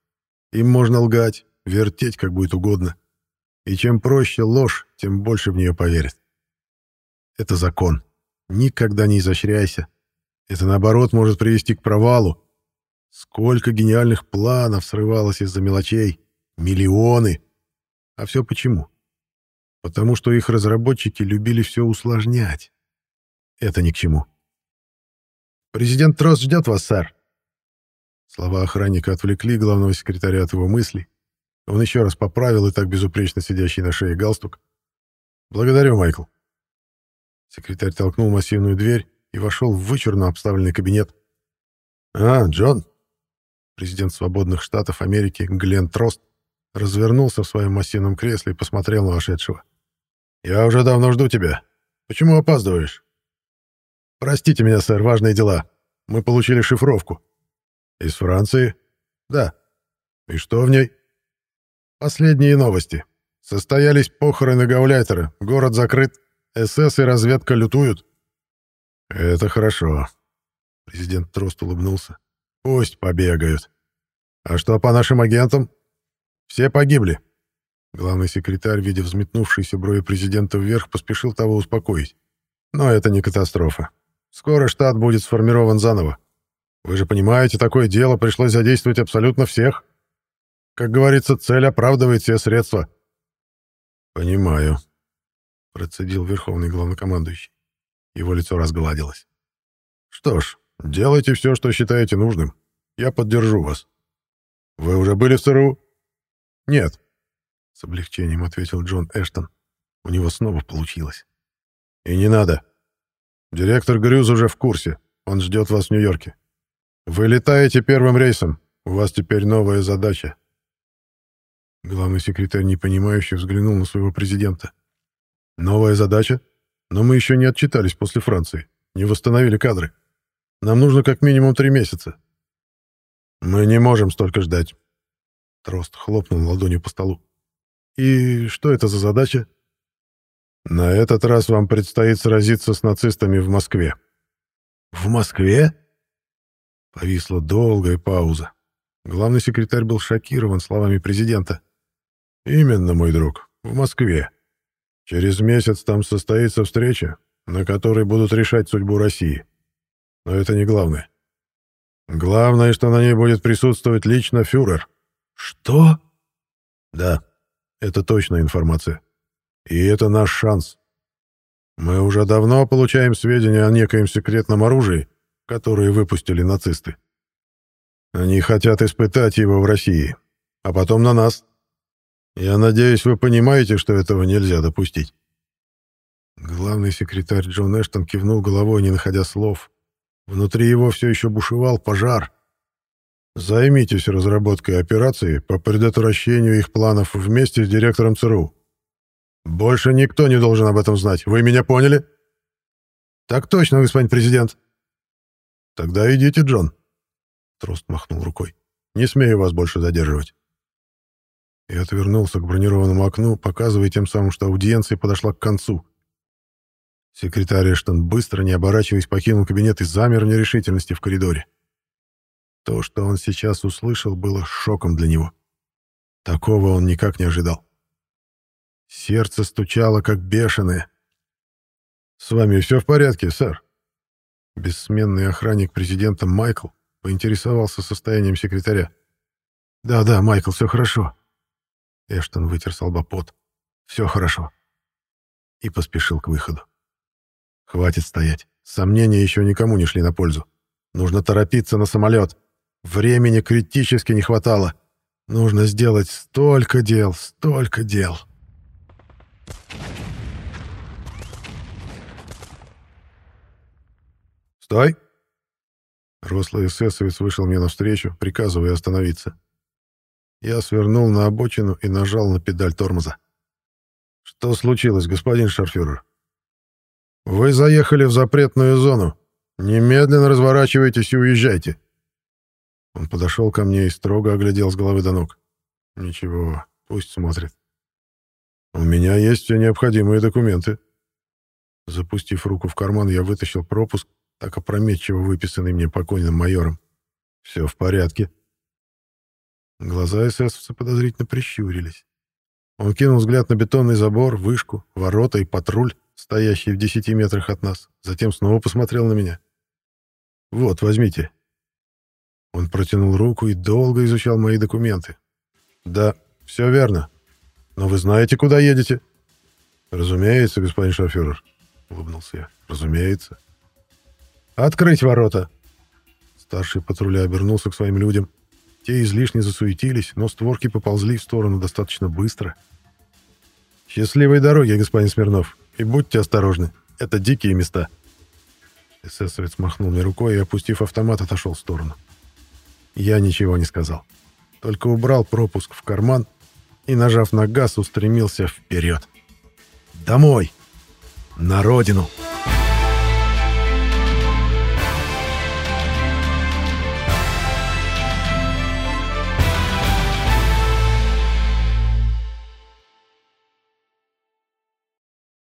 Им можно лгать, вертеть как будет угодно. И чем проще ложь, тем больше в нее поверят. Это закон. Никогда не изощряйся. Это, наоборот, может привести к провалу. Сколько гениальных планов срывалось из-за мелочей. Миллионы. А все почему? Потому что их разработчики любили все усложнять. Это ни к чему. «Президент Трос ждет вас, сэр», Слова охранника отвлекли главного секретаря от его мыслей. Он еще раз поправил и так безупречно сидящий на шее галстук. «Благодарю, Майкл». Секретарь толкнул массивную дверь и вошел в вычурно обставленный кабинет. «А, Джон!» Президент свободных штатов Америки Глен Трост развернулся в своем массивном кресле и посмотрел на вошедшего. «Я уже давно жду тебя. Почему опаздываешь?» «Простите меня, сэр, важные дела. Мы получили шифровку. Из Франции? Да. И что в ней? Последние новости. Состоялись похороны Гауляйтера. Город закрыт. СС и разведка лютуют. Это хорошо. Президент Трост улыбнулся. Пусть побегают. А что по нашим агентам? Все погибли. Главный секретарь, видя взметнувшиеся брови президента вверх, поспешил того успокоить. Но это не катастрофа. Скоро штат будет сформирован заново. Вы же понимаете, такое дело пришлось задействовать абсолютно всех. Как говорится, цель оправдывает все средства. Понимаю, процедил верховный главнокомандующий. Его лицо разгладилось. Что ж, делайте все, что считаете нужным. Я поддержу вас. Вы уже были в ЦРУ? Нет, с облегчением ответил Джон Эштон. У него снова получилось. И не надо. Директор Грюз уже в курсе. Он ждет вас в Нью-Йорке. «Вы летаете первым рейсом. У вас теперь новая задача». Главный секретарь непонимающе взглянул на своего президента. «Новая задача? Но мы еще не отчитались после Франции, не восстановили кадры. Нам нужно как минимум три месяца». «Мы не можем столько ждать». Трост хлопнул ладонью по столу. «И что это за задача?» «На этот раз вам предстоит сразиться с нацистами в Москве». «В Москве?» Повисла долгая пауза. Главный секретарь был шокирован словами президента. «Именно, мой друг, в Москве. Через месяц там состоится встреча, на которой будут решать судьбу России. Но это не главное. Главное, что на ней будет присутствовать лично фюрер». «Что?» «Да, это точная информация. И это наш шанс. Мы уже давно получаем сведения о некоем секретном оружии, которые выпустили нацисты. Они хотят испытать его в России, а потом на нас. Я надеюсь, вы понимаете, что этого нельзя допустить. Главный секретарь Джон Эштон кивнул головой, не находя слов. Внутри его все еще бушевал пожар. «Займитесь разработкой операции по предотвращению их планов вместе с директором ЦРУ. Больше никто не должен об этом знать. Вы меня поняли?» «Так точно, господин президент». «Тогда идите, Джон». Трост махнул рукой. «Не смею вас больше задерживать». И отвернулся к бронированному окну, показывая тем самым, что аудиенция подошла к концу. Секретарь Эштон, быстро не оборачиваясь, покинул кабинет и замер в нерешительности в коридоре. То, что он сейчас услышал, было шоком для него. Такого он никак не ожидал. Сердце стучало, как бешеное. «С вами все в порядке, сэр?» Бессменный охранник президента Майкл поинтересовался состоянием секретаря. «Да-да, Майкл, все хорошо». Эштон вытер с лба пот. «Все хорошо». И поспешил к выходу. Хватит стоять. Сомнения еще никому не шли на пользу. Нужно торопиться на самолет. Времени критически не хватало. Нужно сделать столько дел, столько дел. «Стой!» Рослый эсэсовец вышел мне навстречу, приказывая остановиться. Я свернул на обочину и нажал на педаль тормоза. «Что случилось, господин шарфюрер?» «Вы заехали в запретную зону. Немедленно разворачивайтесь и уезжайте». Он подошел ко мне и строго оглядел с головы до ног. «Ничего, пусть смотрит. У меня есть все необходимые документы». Запустив руку в карман, я вытащил пропуск, так опрометчиво выписанный мне покойным майором. «Все в порядке». Глаза эсэсовца подозрительно прищурились. Он кинул взгляд на бетонный забор, вышку, ворота и патруль, стоящий в десяти метрах от нас, затем снова посмотрел на меня. «Вот, возьмите». Он протянул руку и долго изучал мои документы. «Да, все верно. Но вы знаете, куда едете?» «Разумеется, господин шофер», — улыбнулся я. «Разумеется». «Открыть ворота!» Старший патруля обернулся к своим людям. Те излишне засуетились, но створки поползли в сторону достаточно быстро. «Счастливой дороги, господин Смирнов!» И будьте осторожны, это дикие места. Эсэсовец махнул мне рукой и, опустив автомат, отошел в сторону. Я ничего не сказал. Только убрал пропуск в карман и, нажав на газ, устремился вперед. Домой! На родину!